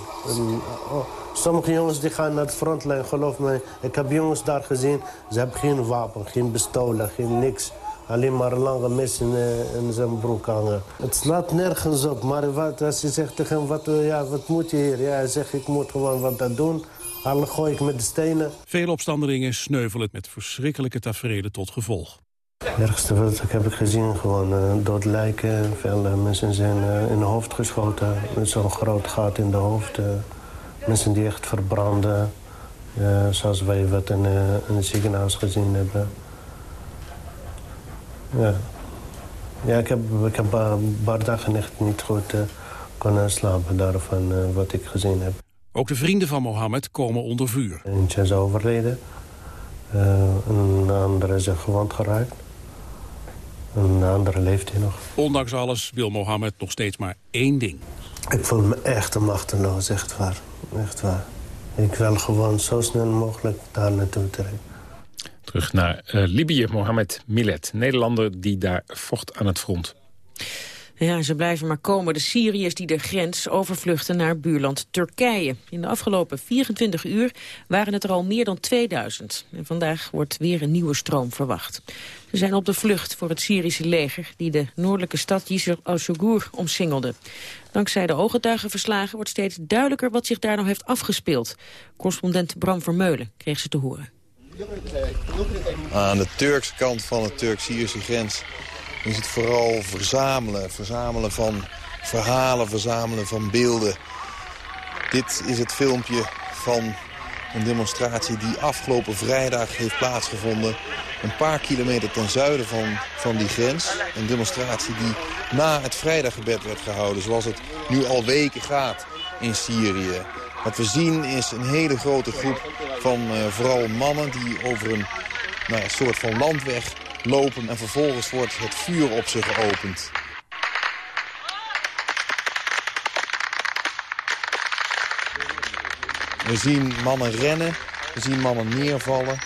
Oh, sommige jongens die gaan naar de frontlijn, geloof me. Ik heb jongens daar gezien, ze hebben geen wapen, geen pistolen, geen niks. Alleen maar lange mes in, in, zijn broek hangen. Het slaat nergens op, maar wat, als je zegt tegen hem, wat, ja, wat moet je hier? Ja, hij zegt, ik moet gewoon wat doen. Dan gooi ik met de stenen. Veel opstandelingen sneuvelen met verschrikkelijke tafereelen tot gevolg. Het ergste wat ik heb ik gezien, gewoon uh, dood lijken. Veel uh, mensen zijn uh, in de hoofd geschoten. Met zo'n groot gat in de hoofd. mensen die echt verbranden. zoals wij wat in, in het ziekenhuis gezien hebben. Ja, ja ik heb, ik heb een paar dagen echt niet goed kunnen slapen daarvan wat ik gezien heb. Ook de vrienden van Mohammed komen onder vuur. Eentje is overleden. Een andere is gewond geraakt. Een andere leeft hier nog. Ondanks alles wil Mohammed nog steeds maar één ding. Ik voel me echt machteloos, echt waar. Echt waar. Ik wil gewoon zo snel mogelijk daar naartoe trekken. Terug naar uh, Libië, Mohamed Millet. Nederlander die daar vocht aan het front. Ja, ze blijven maar komen. De Syriërs die de grens overvluchten naar buurland Turkije. In de afgelopen 24 uur waren het er al meer dan 2000. En vandaag wordt weer een nieuwe stroom verwacht. Ze zijn op de vlucht voor het Syrische leger... die de noordelijke stad Yisr al-Shugur omsingelde. Dankzij de ooggetuigenverslagen wordt steeds duidelijker... wat zich daar nog heeft afgespeeld. Correspondent Bram Vermeulen kreeg ze te horen. Aan de Turkse kant van de Turk-Syrische grens is het vooral verzamelen. Verzamelen van verhalen, verzamelen van beelden. Dit is het filmpje van een demonstratie die afgelopen vrijdag heeft plaatsgevonden. Een paar kilometer ten zuiden van, van die grens. Een demonstratie die na het vrijdaggebed werd gehouden. Zoals het nu al weken gaat in Syrië. Wat we zien is een hele grote groep van uh, vooral mannen die over een nou soort van landweg lopen en vervolgens wordt het vuur op ze geopend. We zien mannen rennen, we zien mannen neervallen.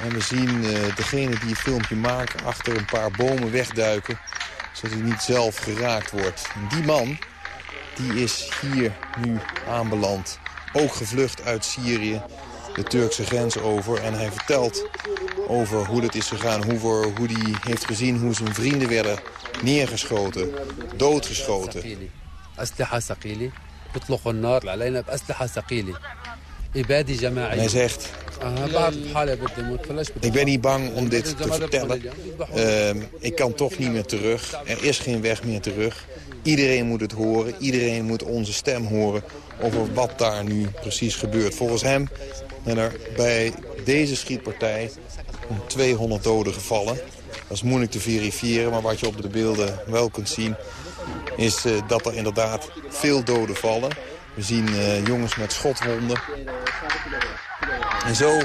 En we zien uh, degene die het filmpje maken achter een paar bomen wegduiken. Zodat hij niet zelf geraakt wordt. Die man die is hier nu aanbeland. Ook gevlucht uit Syrië de Turkse grens over. En hij vertelt over hoe het is gegaan. Hoe, voor, hoe hij heeft gezien hoe zijn vrienden werden neergeschoten. Doodgeschoten. En hij zegt, ik ben niet bang om dit te vertellen. Uh, ik kan toch niet meer terug. Er is geen weg meer terug. Iedereen moet het horen. Iedereen moet onze stem horen over wat daar nu precies gebeurt. Volgens hem zijn er bij deze schietpartij 200 doden gevallen. Dat is moeilijk te verifiëren, maar wat je op de beelden wel kunt zien... is uh, dat er inderdaad veel doden vallen. We zien uh, jongens met schotwonden. En zo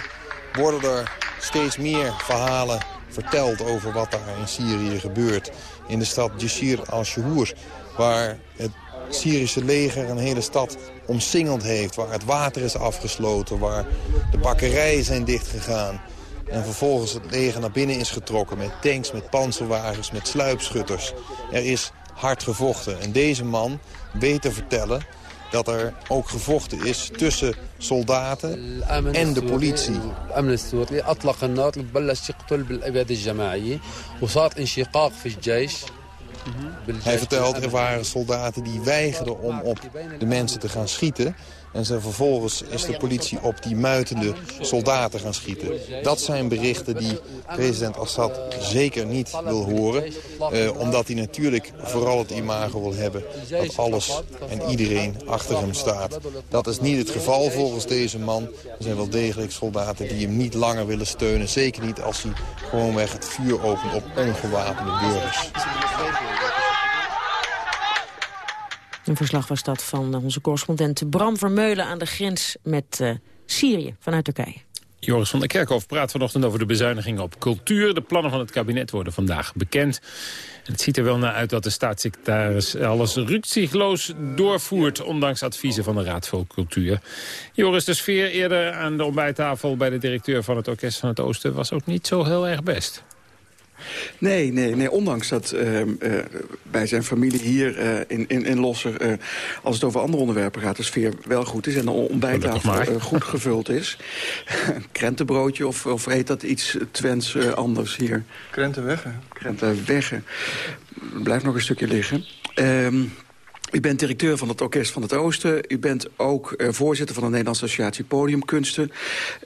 worden er steeds meer verhalen verteld over wat daar in Syrië gebeurt. In de stad Jashir al-Shuhur, waar het Syrische leger een hele stad omsingeld heeft. Waar het water is afgesloten, waar de bakkerijen zijn dichtgegaan. En vervolgens het leger naar binnen is getrokken met tanks, met panzerwagens, met sluipschutters. Er is hard gevochten. En deze man weet te vertellen dat er ook gevochten is tussen soldaten en de politie. Hij vertelt, er waren soldaten die weigerden om op de mensen te gaan schieten. En ze vervolgens is de politie op die muitende soldaten gaan schieten. Dat zijn berichten die president Assad zeker niet wil horen. Eh, omdat hij natuurlijk vooral het imago wil hebben dat alles en iedereen achter hem staat. Dat is niet het geval volgens deze man. Er zijn wel degelijk soldaten die hem niet langer willen steunen. Zeker niet als hij gewoonweg het vuur opent op ongewapende burgers. Een verslag was dat van onze correspondent Bram Vermeulen... aan de grens met uh, Syrië vanuit Turkije. Joris van der Kerkhof praat vanochtend over de bezuinigingen op cultuur. De plannen van het kabinet worden vandaag bekend. En het ziet er wel naar uit dat de staatssecretaris alles rukzichtloos doorvoert... ondanks adviezen van de Raad voor Cultuur. Joris, de sfeer eerder aan de ontbijttafel bij de directeur van het Orkest van het Oosten... was ook niet zo heel erg best. Nee, nee, nee. Ondanks dat uh, uh, bij zijn familie hier uh, in, in, in Losser... als het over andere onderwerpen gaat, de sfeer wel goed is... en de ontbijttafel goed gevuld is. Krentenbroodje, of, of heet dat iets Twents anders hier? Krentenweggen. Krentenweggen. Blijf nog een stukje liggen. Ehm, u bent directeur van het Orkest van het Oosten. U bent ook uh, voorzitter van de Nederlandse Associatie Podiumkunsten.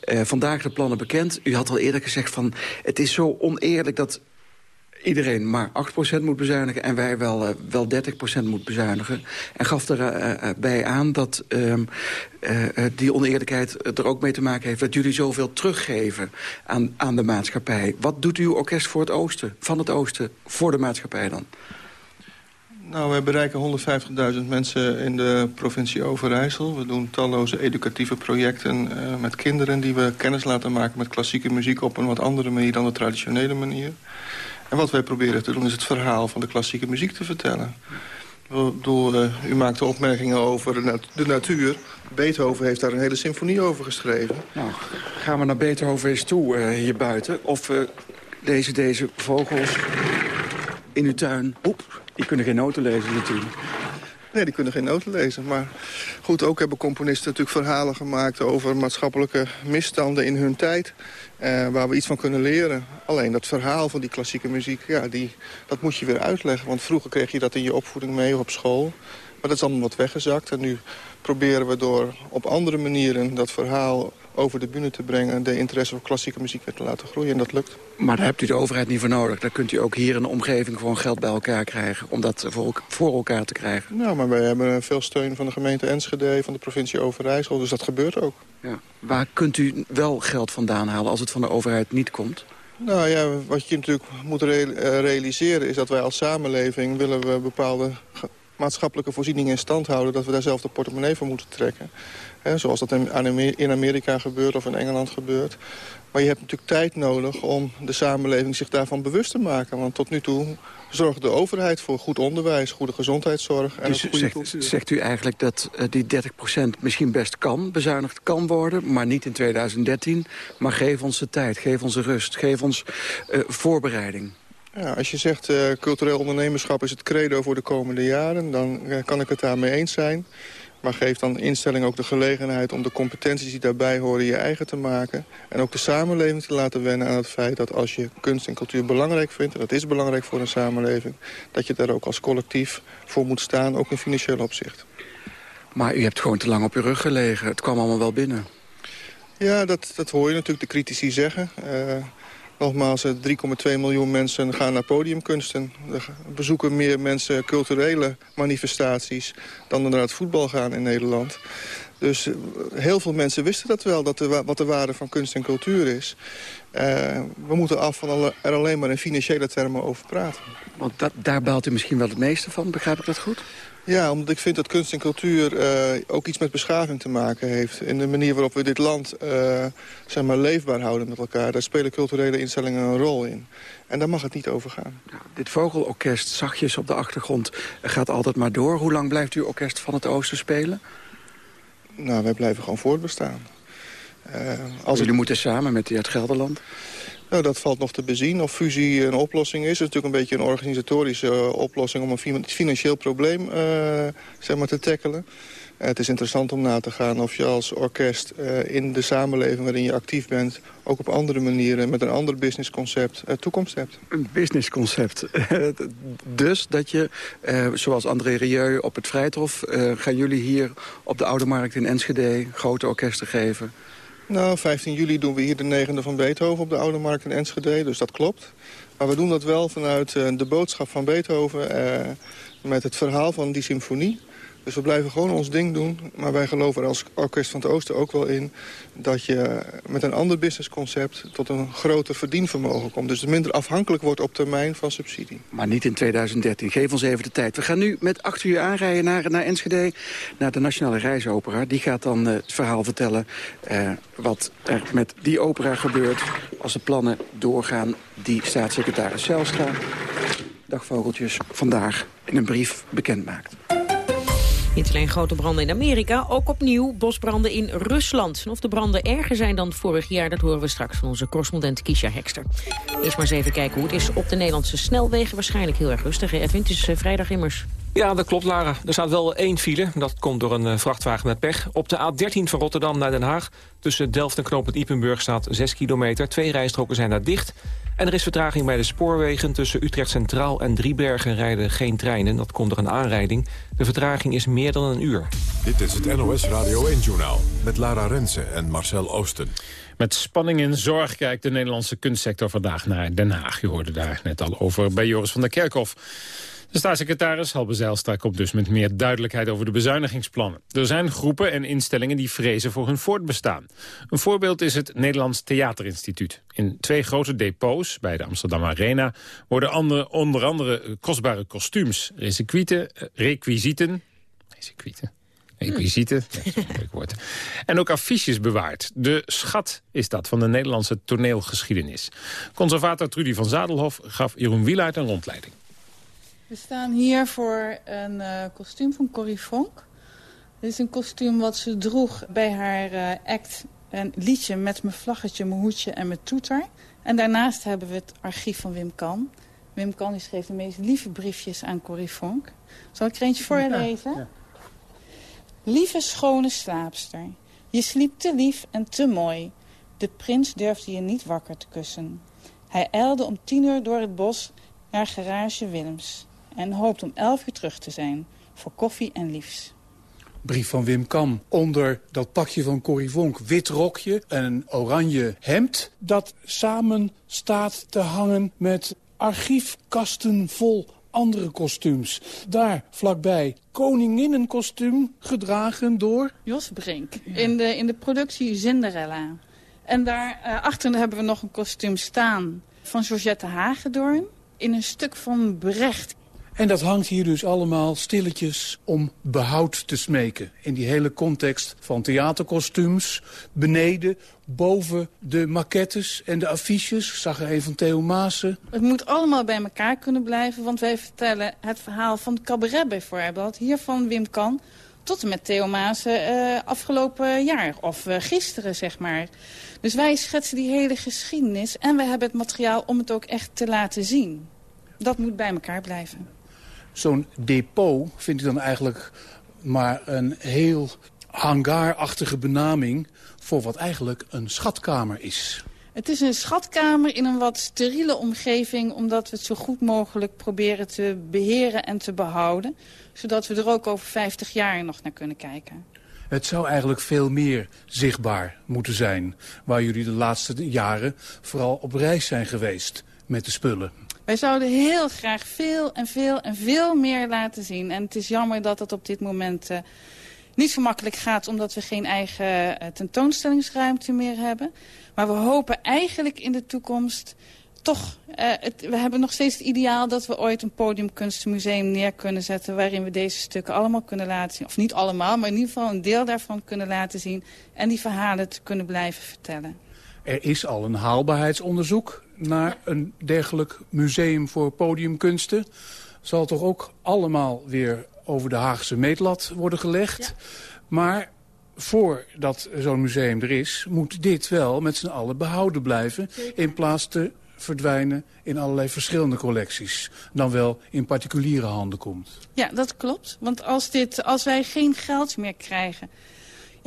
Uh, vandaag de plannen bekend. U had al eerder gezegd van... het is zo oneerlijk dat iedereen maar 8% moet bezuinigen... en wij wel, uh, wel 30% moet bezuinigen. En gaf erbij aan dat uh, die oneerlijkheid er ook mee te maken heeft... dat jullie zoveel teruggeven aan, aan de maatschappij. Wat doet uw orkest voor het Oosten, van het Oosten, voor de maatschappij dan? Nou, wij bereiken 150.000 mensen in de provincie Overijssel. We doen talloze educatieve projecten uh, met kinderen... die we kennis laten maken met klassieke muziek op een wat andere manier dan de traditionele manier. En wat wij proberen te doen is het verhaal van de klassieke muziek te vertellen. Uh, u maakte opmerkingen over de, nat de, natuur. Beethoven heeft daar een hele symfonie over geschreven. Nou, gaan we naar Beethoven eens toe uh, hier buiten? Of deze, deze vogels in uw tuin... die kunnen geen noten lezen natuurlijk. Nee, die kunnen geen noten lezen. Maar goed, ook hebben componisten natuurlijk verhalen gemaakt... over maatschappelijke misstanden in hun tijd. Eh, waar we iets van kunnen leren. Alleen dat verhaal van die klassieke muziek, ja, die, dat moet je weer uitleggen. Want vroeger kreeg je dat in je opvoeding mee of op school. Maar dat is allemaal wat weggezakt. En nu proberen we door op andere manieren dat verhaal over de bühne te brengen... de interesse voor klassieke muziek weer te laten groeien. En dat lukt. Maar daar hebt u de overheid niet voor nodig. Dan kunt u ook hier in de omgeving gewoon geld bij elkaar krijgen... om dat voor, voor elkaar te krijgen. Nou, maar wij hebben veel steun van de gemeente Enschede... van de provincie Overijssel, dus dat gebeurt ook. Ja. Waar kunt u wel geld vandaan halen als het van de overheid niet komt? Nou ja, wat je natuurlijk moet eh, realiseren is dat wij als samenleving... willen we bepaalde maatschappelijke voorzieningen in stand houden... dat we daar zelf de portemonnee voor moeten trekken. Zoals dat in Amerika gebeurt of in Engeland gebeurt. Maar je hebt natuurlijk tijd nodig om de samenleving zich daarvan bewust te maken. Want tot nu toe zorgt de overheid voor goed onderwijs, goede gezondheidszorg. En dus zegt, zegt, u eigenlijk dat uh, die 30% misschien best kan, bezuinigd kan worden... maar niet in 2013, maar geef ons de tijd, geef ons de rust, geef ons uh, voorbereiding. Ja, als je zegt uh, cultureel ondernemerschap is het credo voor de komende jaren... dan kan ik het daarmee eens zijn. Maar geef dan instellingen ook de gelegenheid om de competenties die daarbij horen je eigen te maken. En ook de samenleving te laten wennen aan het feit dat als je kunst en cultuur belangrijk vindt... en dat is belangrijk voor een samenleving... dat je daar ook als collectief voor moet staan, ook in financieel opzicht. Maar u hebt gewoon te lang op uw rug gelegen. Het kwam allemaal wel binnen. Ja, dat, dat hoor je natuurlijk de critici zeggen. Uh, Nogmaals, 3,2 miljoen mensen gaan naar podiumkunsten. Er bezoeken meer mensen culturele manifestaties... dan naar het voetbal gaan in Nederland. Dus eh, heel veel mensen wisten dat wel, dat de, wat de waarde van kunst en cultuur is. Uh, we moeten af van er alleen maar in financiële termen over praten. Want dat, daar baalt u misschien wel het meeste van, begrijp ik dat goed? Ja, omdat ik vind dat kunst en cultuur uh, ook iets met beschaving te maken heeft. In de manier waarop we dit land uh, zeg maar leefbaar houden met elkaar. Daar spelen culturele instellingen een rol in. En daar mag het niet over gaan. Dit vogelorkest, zachtjes op de achtergrond, gaat altijd maar door. Hoe lang blijft uw orkest van het Oosten spelen? Nou, wij blijven gewoon voortbestaan. Uh, als Jullie moeten samen met het Gelderland? Nou, dat valt nog te bezien. Of fusie een oplossing is. Het is natuurlijk een beetje een organisatorische uh, oplossing... om een financieel probleem uh, zeg maar te tackelen. Uh, het is interessant om na te gaan of je als orkest in de samenleving waarin je actief bent... ook op andere manieren, met een ander businessconcept, toekomst hebt. Een businessconcept. dus dat je, zoals André Rieu op het Vrijthof... gaan jullie hier op de Oude Markt in Enschede grote orkesten geven... Nou, 15 juli doen we hier de negende van Beethoven op de Oude Markt in Enschede, dus dat klopt. Maar we doen dat wel vanuit de boodschap van Beethoven... Met het verhaal van die symfonie. Dus we blijven gewoon ons ding doen. Maar wij geloven er als Orkest van het Oosten ook wel in... dat je met een ander businessconcept tot een groter verdienvermogen komt. Dus minder afhankelijk wordt op termijn van subsidie. Maar niet in 2013. Geef ons even de tijd. We gaan nu met acht uur aanrijden naar, naar Enschede, naar de Nationale Reisopera. Die gaat dan uh, het verhaal vertellen uh, wat er met die opera gebeurt... als de plannen doorgaan die staatssecretaris Zijlstra... Dagvogeltjes vandaag in een brief bekend maakt. Niet alleen grote branden in Amerika, ook opnieuw bosbranden in Rusland. En of de branden erger zijn dan vorig jaar, dat horen we straks van onze correspondent Kisha Hekster. Eerst maar eens even kijken hoe het is op de Nederlandse snelwegen. Waarschijnlijk heel erg rustig, hè? Edwin? Is uh, vrijdag immers. Ja, dat klopt, Lara. Er staat wel één file. Dat komt door een uh, vrachtwagen met pech. Op de A13 van Rotterdam naar Den Haag. Tussen Delft en Knoopend Ipenburg staat 6 kilometer. Twee rijstroken zijn daar dicht. En er is vertraging bij de spoorwegen. Tussen Utrecht Centraal en Driebergen rijden geen treinen. Dat komt door een aanrijding. De vertraging is meer dan een uur. Dit is het NOS Radio 1-journaal met Lara Rensen en Marcel Oosten. Met spanning en zorg kijkt de Nederlandse kunstsector vandaag naar Den Haag. Je hoorde daar net al over bij Joris van der Kerkhof. De staatssecretaris Halbe Zijlstra komt dus met meer duidelijkheid over de bezuinigingsplannen. Er zijn groepen en instellingen die vrezen voor hun voortbestaan. Een voorbeeld is het Nederlands Theaterinstituut. In twee grote depots bij de Amsterdam Arena worden andere, onder andere kostbare kostuums, requisieten, requisieten, requisieten, Requisieten, woord. En ook affiches bewaard. De schat is dat van de Nederlandse toneelgeschiedenis. Conservator Trudy van Zadelhof gaf Jeroen Wielaert een rondleiding. We staan hier voor een uh, kostuum van Corrie Vonk. Dit is een kostuum wat ze droeg bij haar uh, act. Een liedje met mijn vlaggetje, mijn hoedje en mijn toeter. En daarnaast hebben we het archief van Wim Kan. Wim Kan die schreef de meest lieve briefjes aan Corrie Vonk. Zal ik er eentje voor je lezen? Ja. Lieve schone slaapster, je sliep te lief en te mooi. De prins durfde je niet wakker te kussen. Hij ijlde om tien uur door het bos naar garage Willems en hoopt om 11 uur terug te zijn voor koffie en liefs. Brief van Wim Kam onder dat pakje van Corrie Vonk. Wit rokje en een oranje hemd. Dat samen staat te hangen met archiefkasten vol andere kostuums. Daar vlakbij koninginnenkostuum gedragen door... Jos Brink, in, de, in de productie Zinderella. En daar uh, achter hebben we nog een kostuum staan van Georgette Hagedorn... in een stuk van Brecht. En dat hangt hier dus allemaal stilletjes om behoud te smeken. In die hele context van theaterkostuums, beneden, boven de maquettes en de affiches. Zag er een van Theo Maassen. Het moet allemaal bij elkaar kunnen blijven, want wij vertellen het verhaal van cabaret bijvoorbeeld. Hier van Wim Kan tot en met Theo Maassen uh, afgelopen jaar of uh, gisteren, zeg maar. Dus wij schetsen die hele geschiedenis en we hebben het materiaal om het ook echt te laten zien. Dat moet bij elkaar blijven zo'n depot vind ik dan eigenlijk maar een heel hangaarachtige benaming... voor wat eigenlijk een schatkamer is. Het is een schatkamer in een wat steriele omgeving... omdat we het zo goed mogelijk proberen te beheren en te behouden. Zodat we er ook over 50 jaar nog naar kunnen kijken. Het zou eigenlijk veel meer zichtbaar moeten zijn... waar jullie de laatste jaren vooral op reis zijn geweest met de spullen. Wij zouden heel graag veel en veel en veel meer laten zien. En het is jammer dat dat op dit moment uh, niet zo makkelijk gaat... omdat we geen eigen uh, tentoonstellingsruimte meer hebben. Maar we hopen eigenlijk in de toekomst toch... Het, we hebben nog steeds het ideaal dat we ooit een podiumkunstenmuseum neer kunnen zetten... waarin we deze stukken allemaal kunnen laten zien. Of niet allemaal, maar in ieder geval een deel daarvan kunnen laten zien... en die verhalen te kunnen blijven vertellen. Er is al een haalbaarheidsonderzoek naar een dergelijk museum voor podiumkunsten. Zal toch ook allemaal weer over de Haagse meetlat worden gelegd. Maar voordat zo'n museum er is, moet dit wel met z'n allen behouden blijven. In plaats te verdwijnen in allerlei verschillende collecties. Dan wel in particuliere handen komt. Ja, dat klopt. Want als, dit, als wij geen geld meer krijgen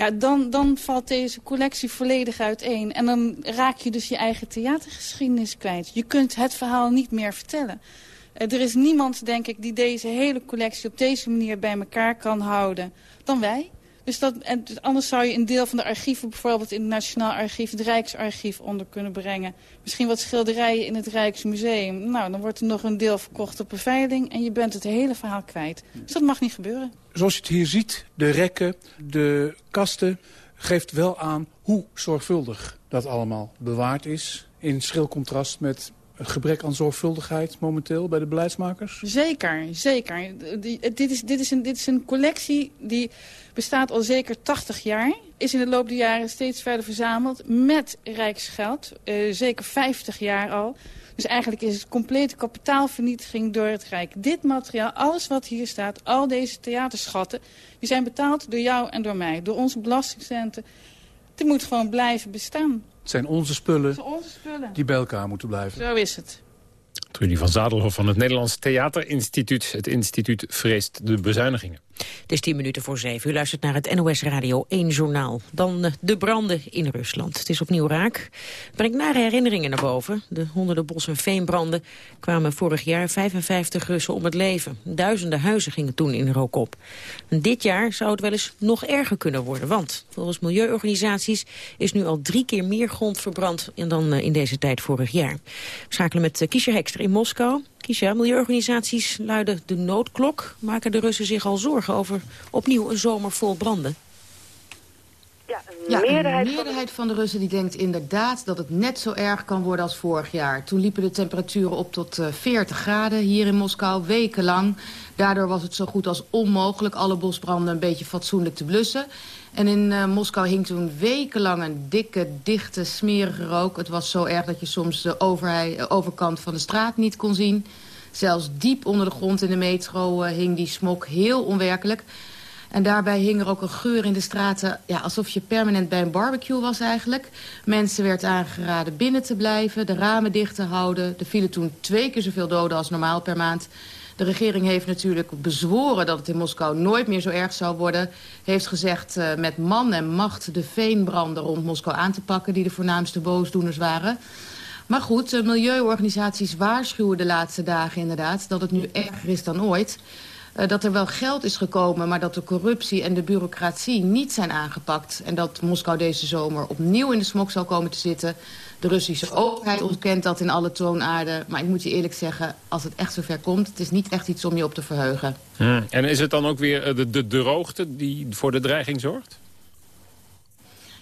ja, dan, dan valt deze collectie volledig uiteen. En dan raak je dus je eigen theatergeschiedenis kwijt. Je kunt het verhaal niet meer vertellen. Uh, er is niemand, denk ik, die deze hele collectie op deze manier bij elkaar kan houden dan wij. Dus dat, en anders zou je een deel van de archieven, bijvoorbeeld in het Nationaal Archief, het Rijksarchief, onder kunnen brengen. Misschien wat schilderijen in het Rijksmuseum. Nou, dan wordt er nog een deel verkocht op een veiling en je bent het hele verhaal kwijt. Dus dat mag niet gebeuren. Zoals je het hier ziet, de rekken, de kasten... geeft wel aan hoe zorgvuldig dat allemaal bewaard is. In schril contrast met het gebrek aan zorgvuldigheid momenteel bij de beleidsmakers? Zeker, zeker. Dit, is, dit, is een, dit is een collectie die bestaat al zeker 80 jaar. Is in de loop der jaren steeds verder verzameld met rijksgeld. Uh, zeker 50 jaar al. Dus eigenlijk is het complete kapitaalvernietiging door het Rijk. Dit materiaal, alles wat hier staat, al deze theaterschatten... die zijn betaald door jou en door mij, door onze belastingcenten. Die moet gewoon blijven bestaan. Het zijn onze spullen, zijn onze spullen die bij elkaar moeten blijven. Zo is het. Trudy van Zadelhof van het Nederlands Theaterinstituut. Het instituut vreest de bezuinigingen. Het is tien minuten voor zeven. U luistert naar het NOS Radio 1 Journaal. Dan eh, de branden in Rusland. Het is opnieuw raak. Brengt nare herinneringen naar boven. De honderden bos- en veenbranden kwamen vorig jaar 55 Russen om het leven. Duizenden huizen gingen toen in rook op. En dit jaar zou het wel eens nog erger kunnen worden. Want volgens milieuorganisaties is nu al drie keer meer grond verbrand... dan eh, in deze tijd vorig jaar. We schakelen met eh, Kiesje Hekster in Moskou. Kisha, milieuorganisaties luiden de noodklok. Maken de Russen zich al zorgen over opnieuw een zomer vol branden? Ja, een, meerderheid, een meerderheid, van de... Russen die denkt inderdaad dat het net zo erg kan worden als vorig jaar. Toen liepen de temperaturen op tot 40 eh, graden hier in Moskou, wekenlang. Daardoor was het zo goed als onmogelijk alle bosbranden een beetje fatsoenlijk te blussen. En in uh, Moskou hing toen wekenlang een dikke, dichte, smerige rook. Het was zo erg dat je soms de eh, overkant van de straat niet kon zien. Zelfs diep onder de grond in de metro uh, hing die smok heel onwerkelijk. En daarbij hing er ook een geur in de straten... Ja, alsof je permanent bij een barbecue was eigenlijk. Mensen werd aangeraden binnen te blijven, de ramen dicht te houden. Er vielen toen twee keer zoveel doden als normaal per maand. De regering heeft natuurlijk bezworen dat het in Moskou nooit meer zo erg zou worden. Heeft gezegd uh, met man en macht de veenbranden rond Moskou aan te pakken... die de voornaamste boosdoeners waren. Maar goed, de milieuorganisaties waarschuwen de laatste dagen inderdaad... dat het nu erger is dan ooit. Uh, dat er wel geld is gekomen, maar dat de corruptie en de bureaucratie niet zijn aangepakt. En dat Moskou deze zomer opnieuw in de smok zal komen te zitten... De Russische overheid ontkent dat in alle toonaarden. Maar ik moet je eerlijk zeggen, als het echt zover komt... het is niet echt iets om je op te verheugen. Hmm. En is het dan ook weer eh, de, de droogte die voor de dreiging zorgt?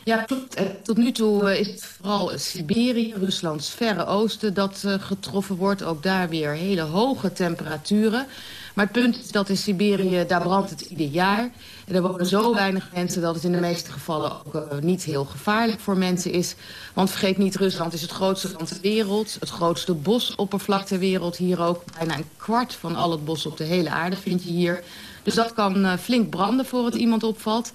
Ja, tot, eh, tot nu toe eh, is het vooral Siberië, Ruslands verre oosten... dat getroffen wordt. Ook daar weer hele hoge temperaturen. Maar het punt is dat in Siberië, daar brandt het ieder jaar. En er wonen zo weinig mensen dat het in de meeste gevallen ook uh, niet heel gevaarlijk voor mensen is. Want vergeet niet, Rusland is het grootste land ter wereld. Het grootste bosoppervlak ter wereld hier ook. Bijna een kwart van al het bos op de hele aarde vind je hier. Dus dat kan uh, flink branden voor het iemand opvalt.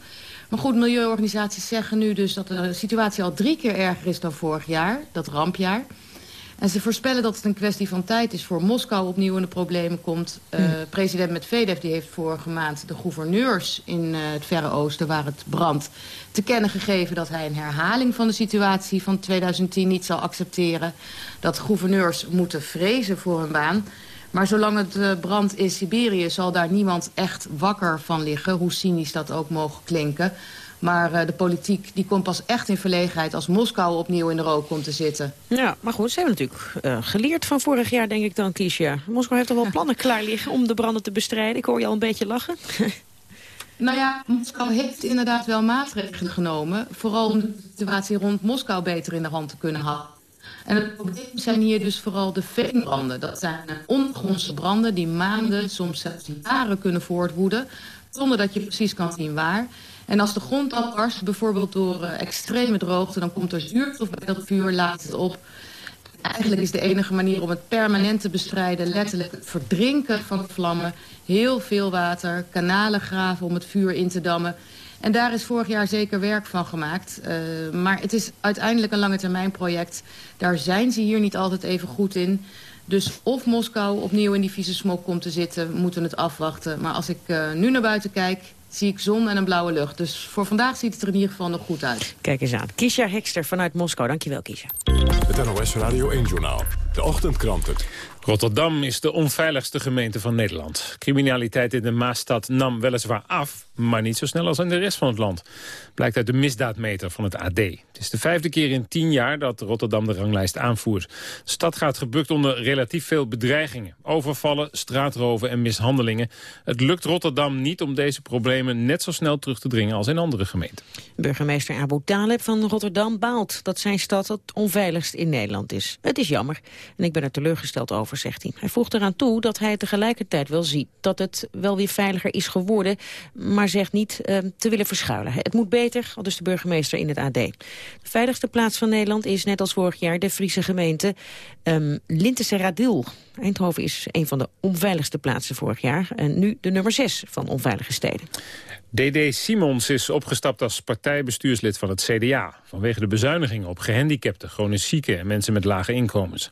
Maar goed, milieuorganisaties zeggen nu dus dat de situatie al drie keer erger is dan vorig jaar. Dat rampjaar. En ze voorspellen dat het een kwestie van tijd is voor Moskou opnieuw in de problemen komt. Uh, president Medvedev die heeft vorige maand de gouverneurs in uh, het Verre Oosten waar het brandt te kennen gegeven dat hij een herhaling van de situatie van 2010 niet zal accepteren. Dat gouverneurs moeten vrezen voor hun baan. Maar zolang het uh, brandt in Siberië zal daar niemand echt wakker van liggen, hoe cynisch dat ook mogen klinken. Maar uh, de politiek die komt pas echt in verlegenheid als Moskou opnieuw in de rook komt te zitten. Ja, maar goed, ze hebben natuurlijk uh, geleerd van vorig jaar, denk ik dan, Kiesja. Moskou heeft er wel plannen klaar liggen om de branden te bestrijden. Ik hoor je al een beetje lachen. Nou ja, Moskou heeft inderdaad wel maatregelen genomen. Vooral om de situatie rond Moskou beter in de hand te kunnen houden. En het probleem zijn hier dus vooral de veenbranden. Dat zijn ondergrondse branden die maanden, soms zelfs jaren kunnen voortwoeden... zonder dat je precies kan zien waar... En als de grond dan barst, bijvoorbeeld door uh, extreme droogte... dan komt er zuurstof bij dat vuur, laat het op. Eigenlijk is de enige manier om het permanent te bestrijden... letterlijk het verdrinken van de vlammen. Heel veel water, kanalen graven om het vuur in te dammen. En daar is vorig jaar zeker werk van gemaakt. Uh, maar het is uiteindelijk een lange termijn project. Daar zijn ze hier niet altijd even goed in... Dus of Moskou opnieuw in die vieze smok komt te zitten, moeten we het afwachten. Maar als ik uh, nu naar buiten kijk, zie ik zon en een blauwe lucht. Dus voor vandaag ziet het er in ieder geval nog goed uit. Kijk eens aan. Kisha Hekster vanuit Moskou. Dankjewel, Kisha. Het NOS Radio 1-journaal. De ochtendkranten. Rotterdam is de onveiligste gemeente van Nederland. Criminaliteit in de Maastad nam weliswaar af, maar niet zo snel als in de rest van het land. Blijkt uit de misdaadmeter van het AD. Het is de vijfde keer in tien jaar dat Rotterdam de ranglijst aanvoert. De stad gaat gebukt onder relatief veel bedreigingen. Overvallen, straatroven en mishandelingen. Het lukt Rotterdam niet om deze problemen net zo snel terug te dringen als in andere gemeenten. Burgemeester Abu Taleb van Rotterdam baalt dat zijn stad het onveiligst in Nederland is. Het is jammer en ik ben er teleurgesteld over zegt hij. Hij voegt eraan toe dat hij tegelijkertijd wel ziet dat het wel weer veiliger is geworden, maar zegt niet uh, te willen verschuilen. Het moet beter, al dus de burgemeester in het AD. De veiligste plaats van Nederland is, net als vorig jaar, de Friese gemeente um, Lintense Eindhoven is een van de onveiligste plaatsen vorig jaar en nu de nummer 6 van onveilige steden. D.D. Simons is opgestapt als partijbestuurslid van het CDA... vanwege de bezuinigingen op gehandicapten, chronisch zieken... en mensen met lage inkomens.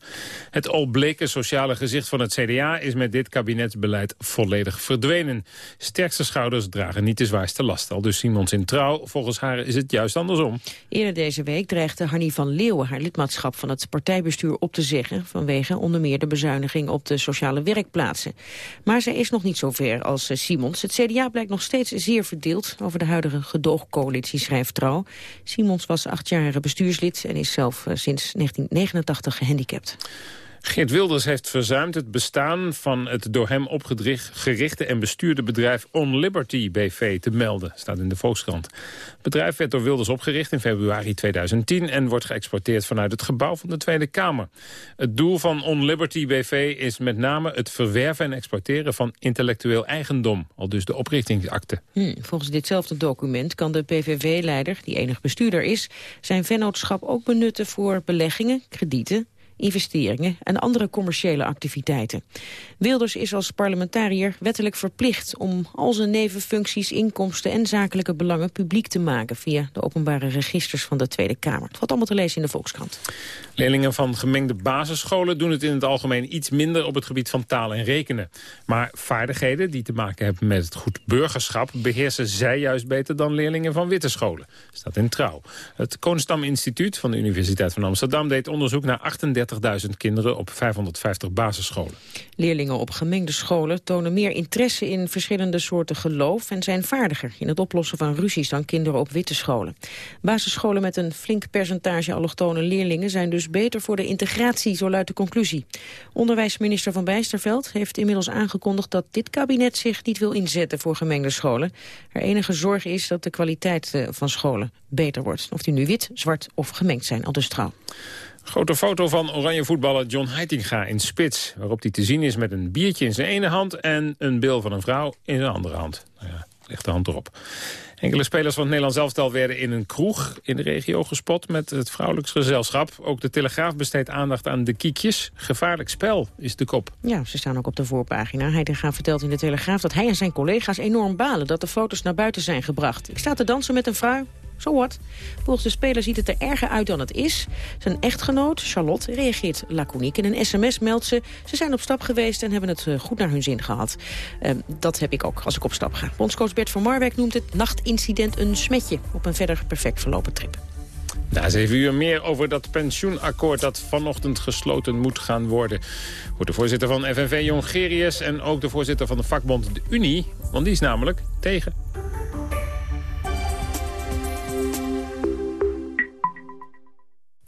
Het al bleke sociale gezicht van het CDA is met dit kabinetsbeleid volledig verdwenen. Sterkste schouders dragen niet de zwaarste last. Al dus Simons in trouw, volgens haar is het juist andersom. Eerder deze week dreigde Harnie van Leeuwen haar lidmaatschap van het partijbestuur op te zeggen... vanwege onder meer de bezuiniging op de sociale werkplaatsen. Maar zij is nog niet zo ver als eh, Simons. Het CDA blijkt nog steeds zeer verdeeld over de huidige gedoogcoalitie, schrijft Trouw. Simons was acht jaar bestuurslid en is zelf eh, sinds 1989 gehandicapt. Geert Wilders heeft verzuimd het bestaan van het door hem opgerichte en bestuurde bedrijf On Liberty BV te melden, staat in de Volkskrant. Het bedrijf werd door Wilders opgericht in februari 2010 en wordt geëxporteerd vanuit het gebouw van de Tweede Kamer. Het doel van On Liberty BV is met name het verwerven en exporteren van intellectueel eigendom, al dus de oprichtingsakte. Hm, volgens ditzelfde document kan de PVV-leider, die enig bestuurder is, zijn vennootschap ook benutten voor beleggingen, kredieten investeringen en andere commerciële activiteiten. Wilders is als parlementariër wettelijk verplicht om al zijn nevenfuncties, inkomsten en zakelijke belangen publiek te maken via de openbare registers van de Tweede Kamer. Het valt allemaal te lezen in de Volkskrant. Leerlingen van gemengde basisscholen doen het in het algemeen iets minder op het gebied van taal en rekenen. Maar vaardigheden die te maken hebben met het goed burgerschap beheersen zij juist beter dan leerlingen van witte scholen. Staat in Trouw. Het Koonstam Instituut van de Universiteit van Amsterdam deed onderzoek naar 38 kinderen op 550 basisscholen. Leerlingen op gemengde scholen tonen meer interesse in verschillende soorten geloof... en zijn vaardiger in het oplossen van ruzies dan kinderen op witte scholen. Basisscholen met een flink percentage allochtone leerlingen... zijn dus beter voor de integratie, zo luidt de conclusie. Onderwijsminister Van Bijsterveld heeft inmiddels aangekondigd... dat dit kabinet zich niet wil inzetten voor gemengde scholen. Haar enige zorg is dat de kwaliteit eh, van scholen beter wordt. Of die nu wit, zwart of gemengd zijn, al dus trouw. Grote foto van oranje voetballer John Heitinga in spits... waarop hij te zien is met een biertje in zijn ene hand... en een bil van een vrouw in zijn andere hand. Nou ligt de hand erop. Enkele spelers van het Nederlands elftal werden in een kroeg in de regio gespot met het vrouwelijks gezelschap. Ook de Telegraaf besteedt aandacht aan de kiekjes. Gevaarlijk spel is de kop. Ja, ze staan ook op de voorpagina. Heitinga vertelt in de Telegraaf dat hij en zijn collega's enorm balen dat de foto's naar buiten zijn gebracht. Ik sta te dansen met een vrouw, zo wat. Volgens de speler ziet het er erger uit dan het is. Zijn echtgenoot, Charlotte, reageert laconiek. In een sms meldt ze, ze zijn op stap geweest en hebben het eh, goed naar hun zin gehad. Uh, dat heb ik ook als ik op stap ga. Bondscoach Bert van Marwijk noemt het nachtincident een smetje... op een verder perfect verlopen trip. Na zeven uur meer over dat pensioenakkoord dat vanochtend gesloten moet gaan worden. Voor de voorzitter van FNV Jongerius en ook de voorzitter van de vakbond de Unie. Want die is namelijk tegen.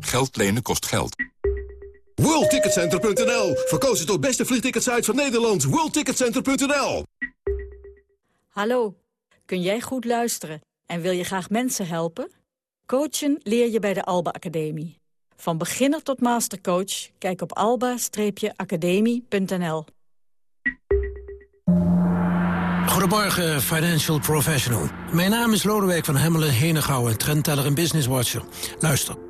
Geld lenen kost geld. WorldTicketCenter.nl Verkozen tot beste vliegticketsite van Nederland. WorldTicketCenter.nl Hallo, kun jij goed luisteren en wil je graag mensen helpen? Coachen leer je bij de Alba Academie. Van beginner tot mastercoach, kijk op alba-academie.nl. Goedemorgen, financial professional. Mijn naam is Lodewijk van Hemmelen, Henegouwen, trendteller en business watcher. Luister.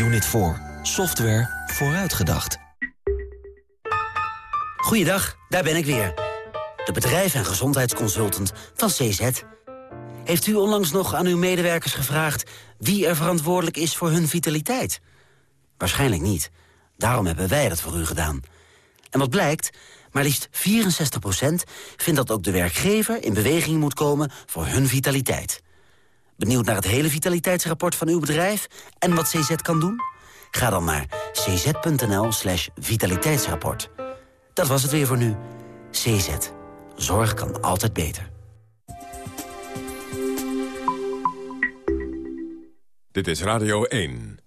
Unit 4. Software vooruitgedacht. Goeiedag, daar ben ik weer. De bedrijf- en gezondheidsconsultant van CZ. Heeft u onlangs nog aan uw medewerkers gevraagd... wie er verantwoordelijk is voor hun vitaliteit? Waarschijnlijk niet. Daarom hebben wij dat voor u gedaan. En wat blijkt? Maar liefst 64% vindt dat ook de werkgever in beweging moet komen voor hun vitaliteit. Benieuwd naar het hele vitaliteitsrapport van uw bedrijf en wat CZ kan doen? Ga dan naar cz.nl slash vitaliteitsrapport. Dat was het weer voor nu. CZ. Zorg kan altijd beter. Dit is Radio 1.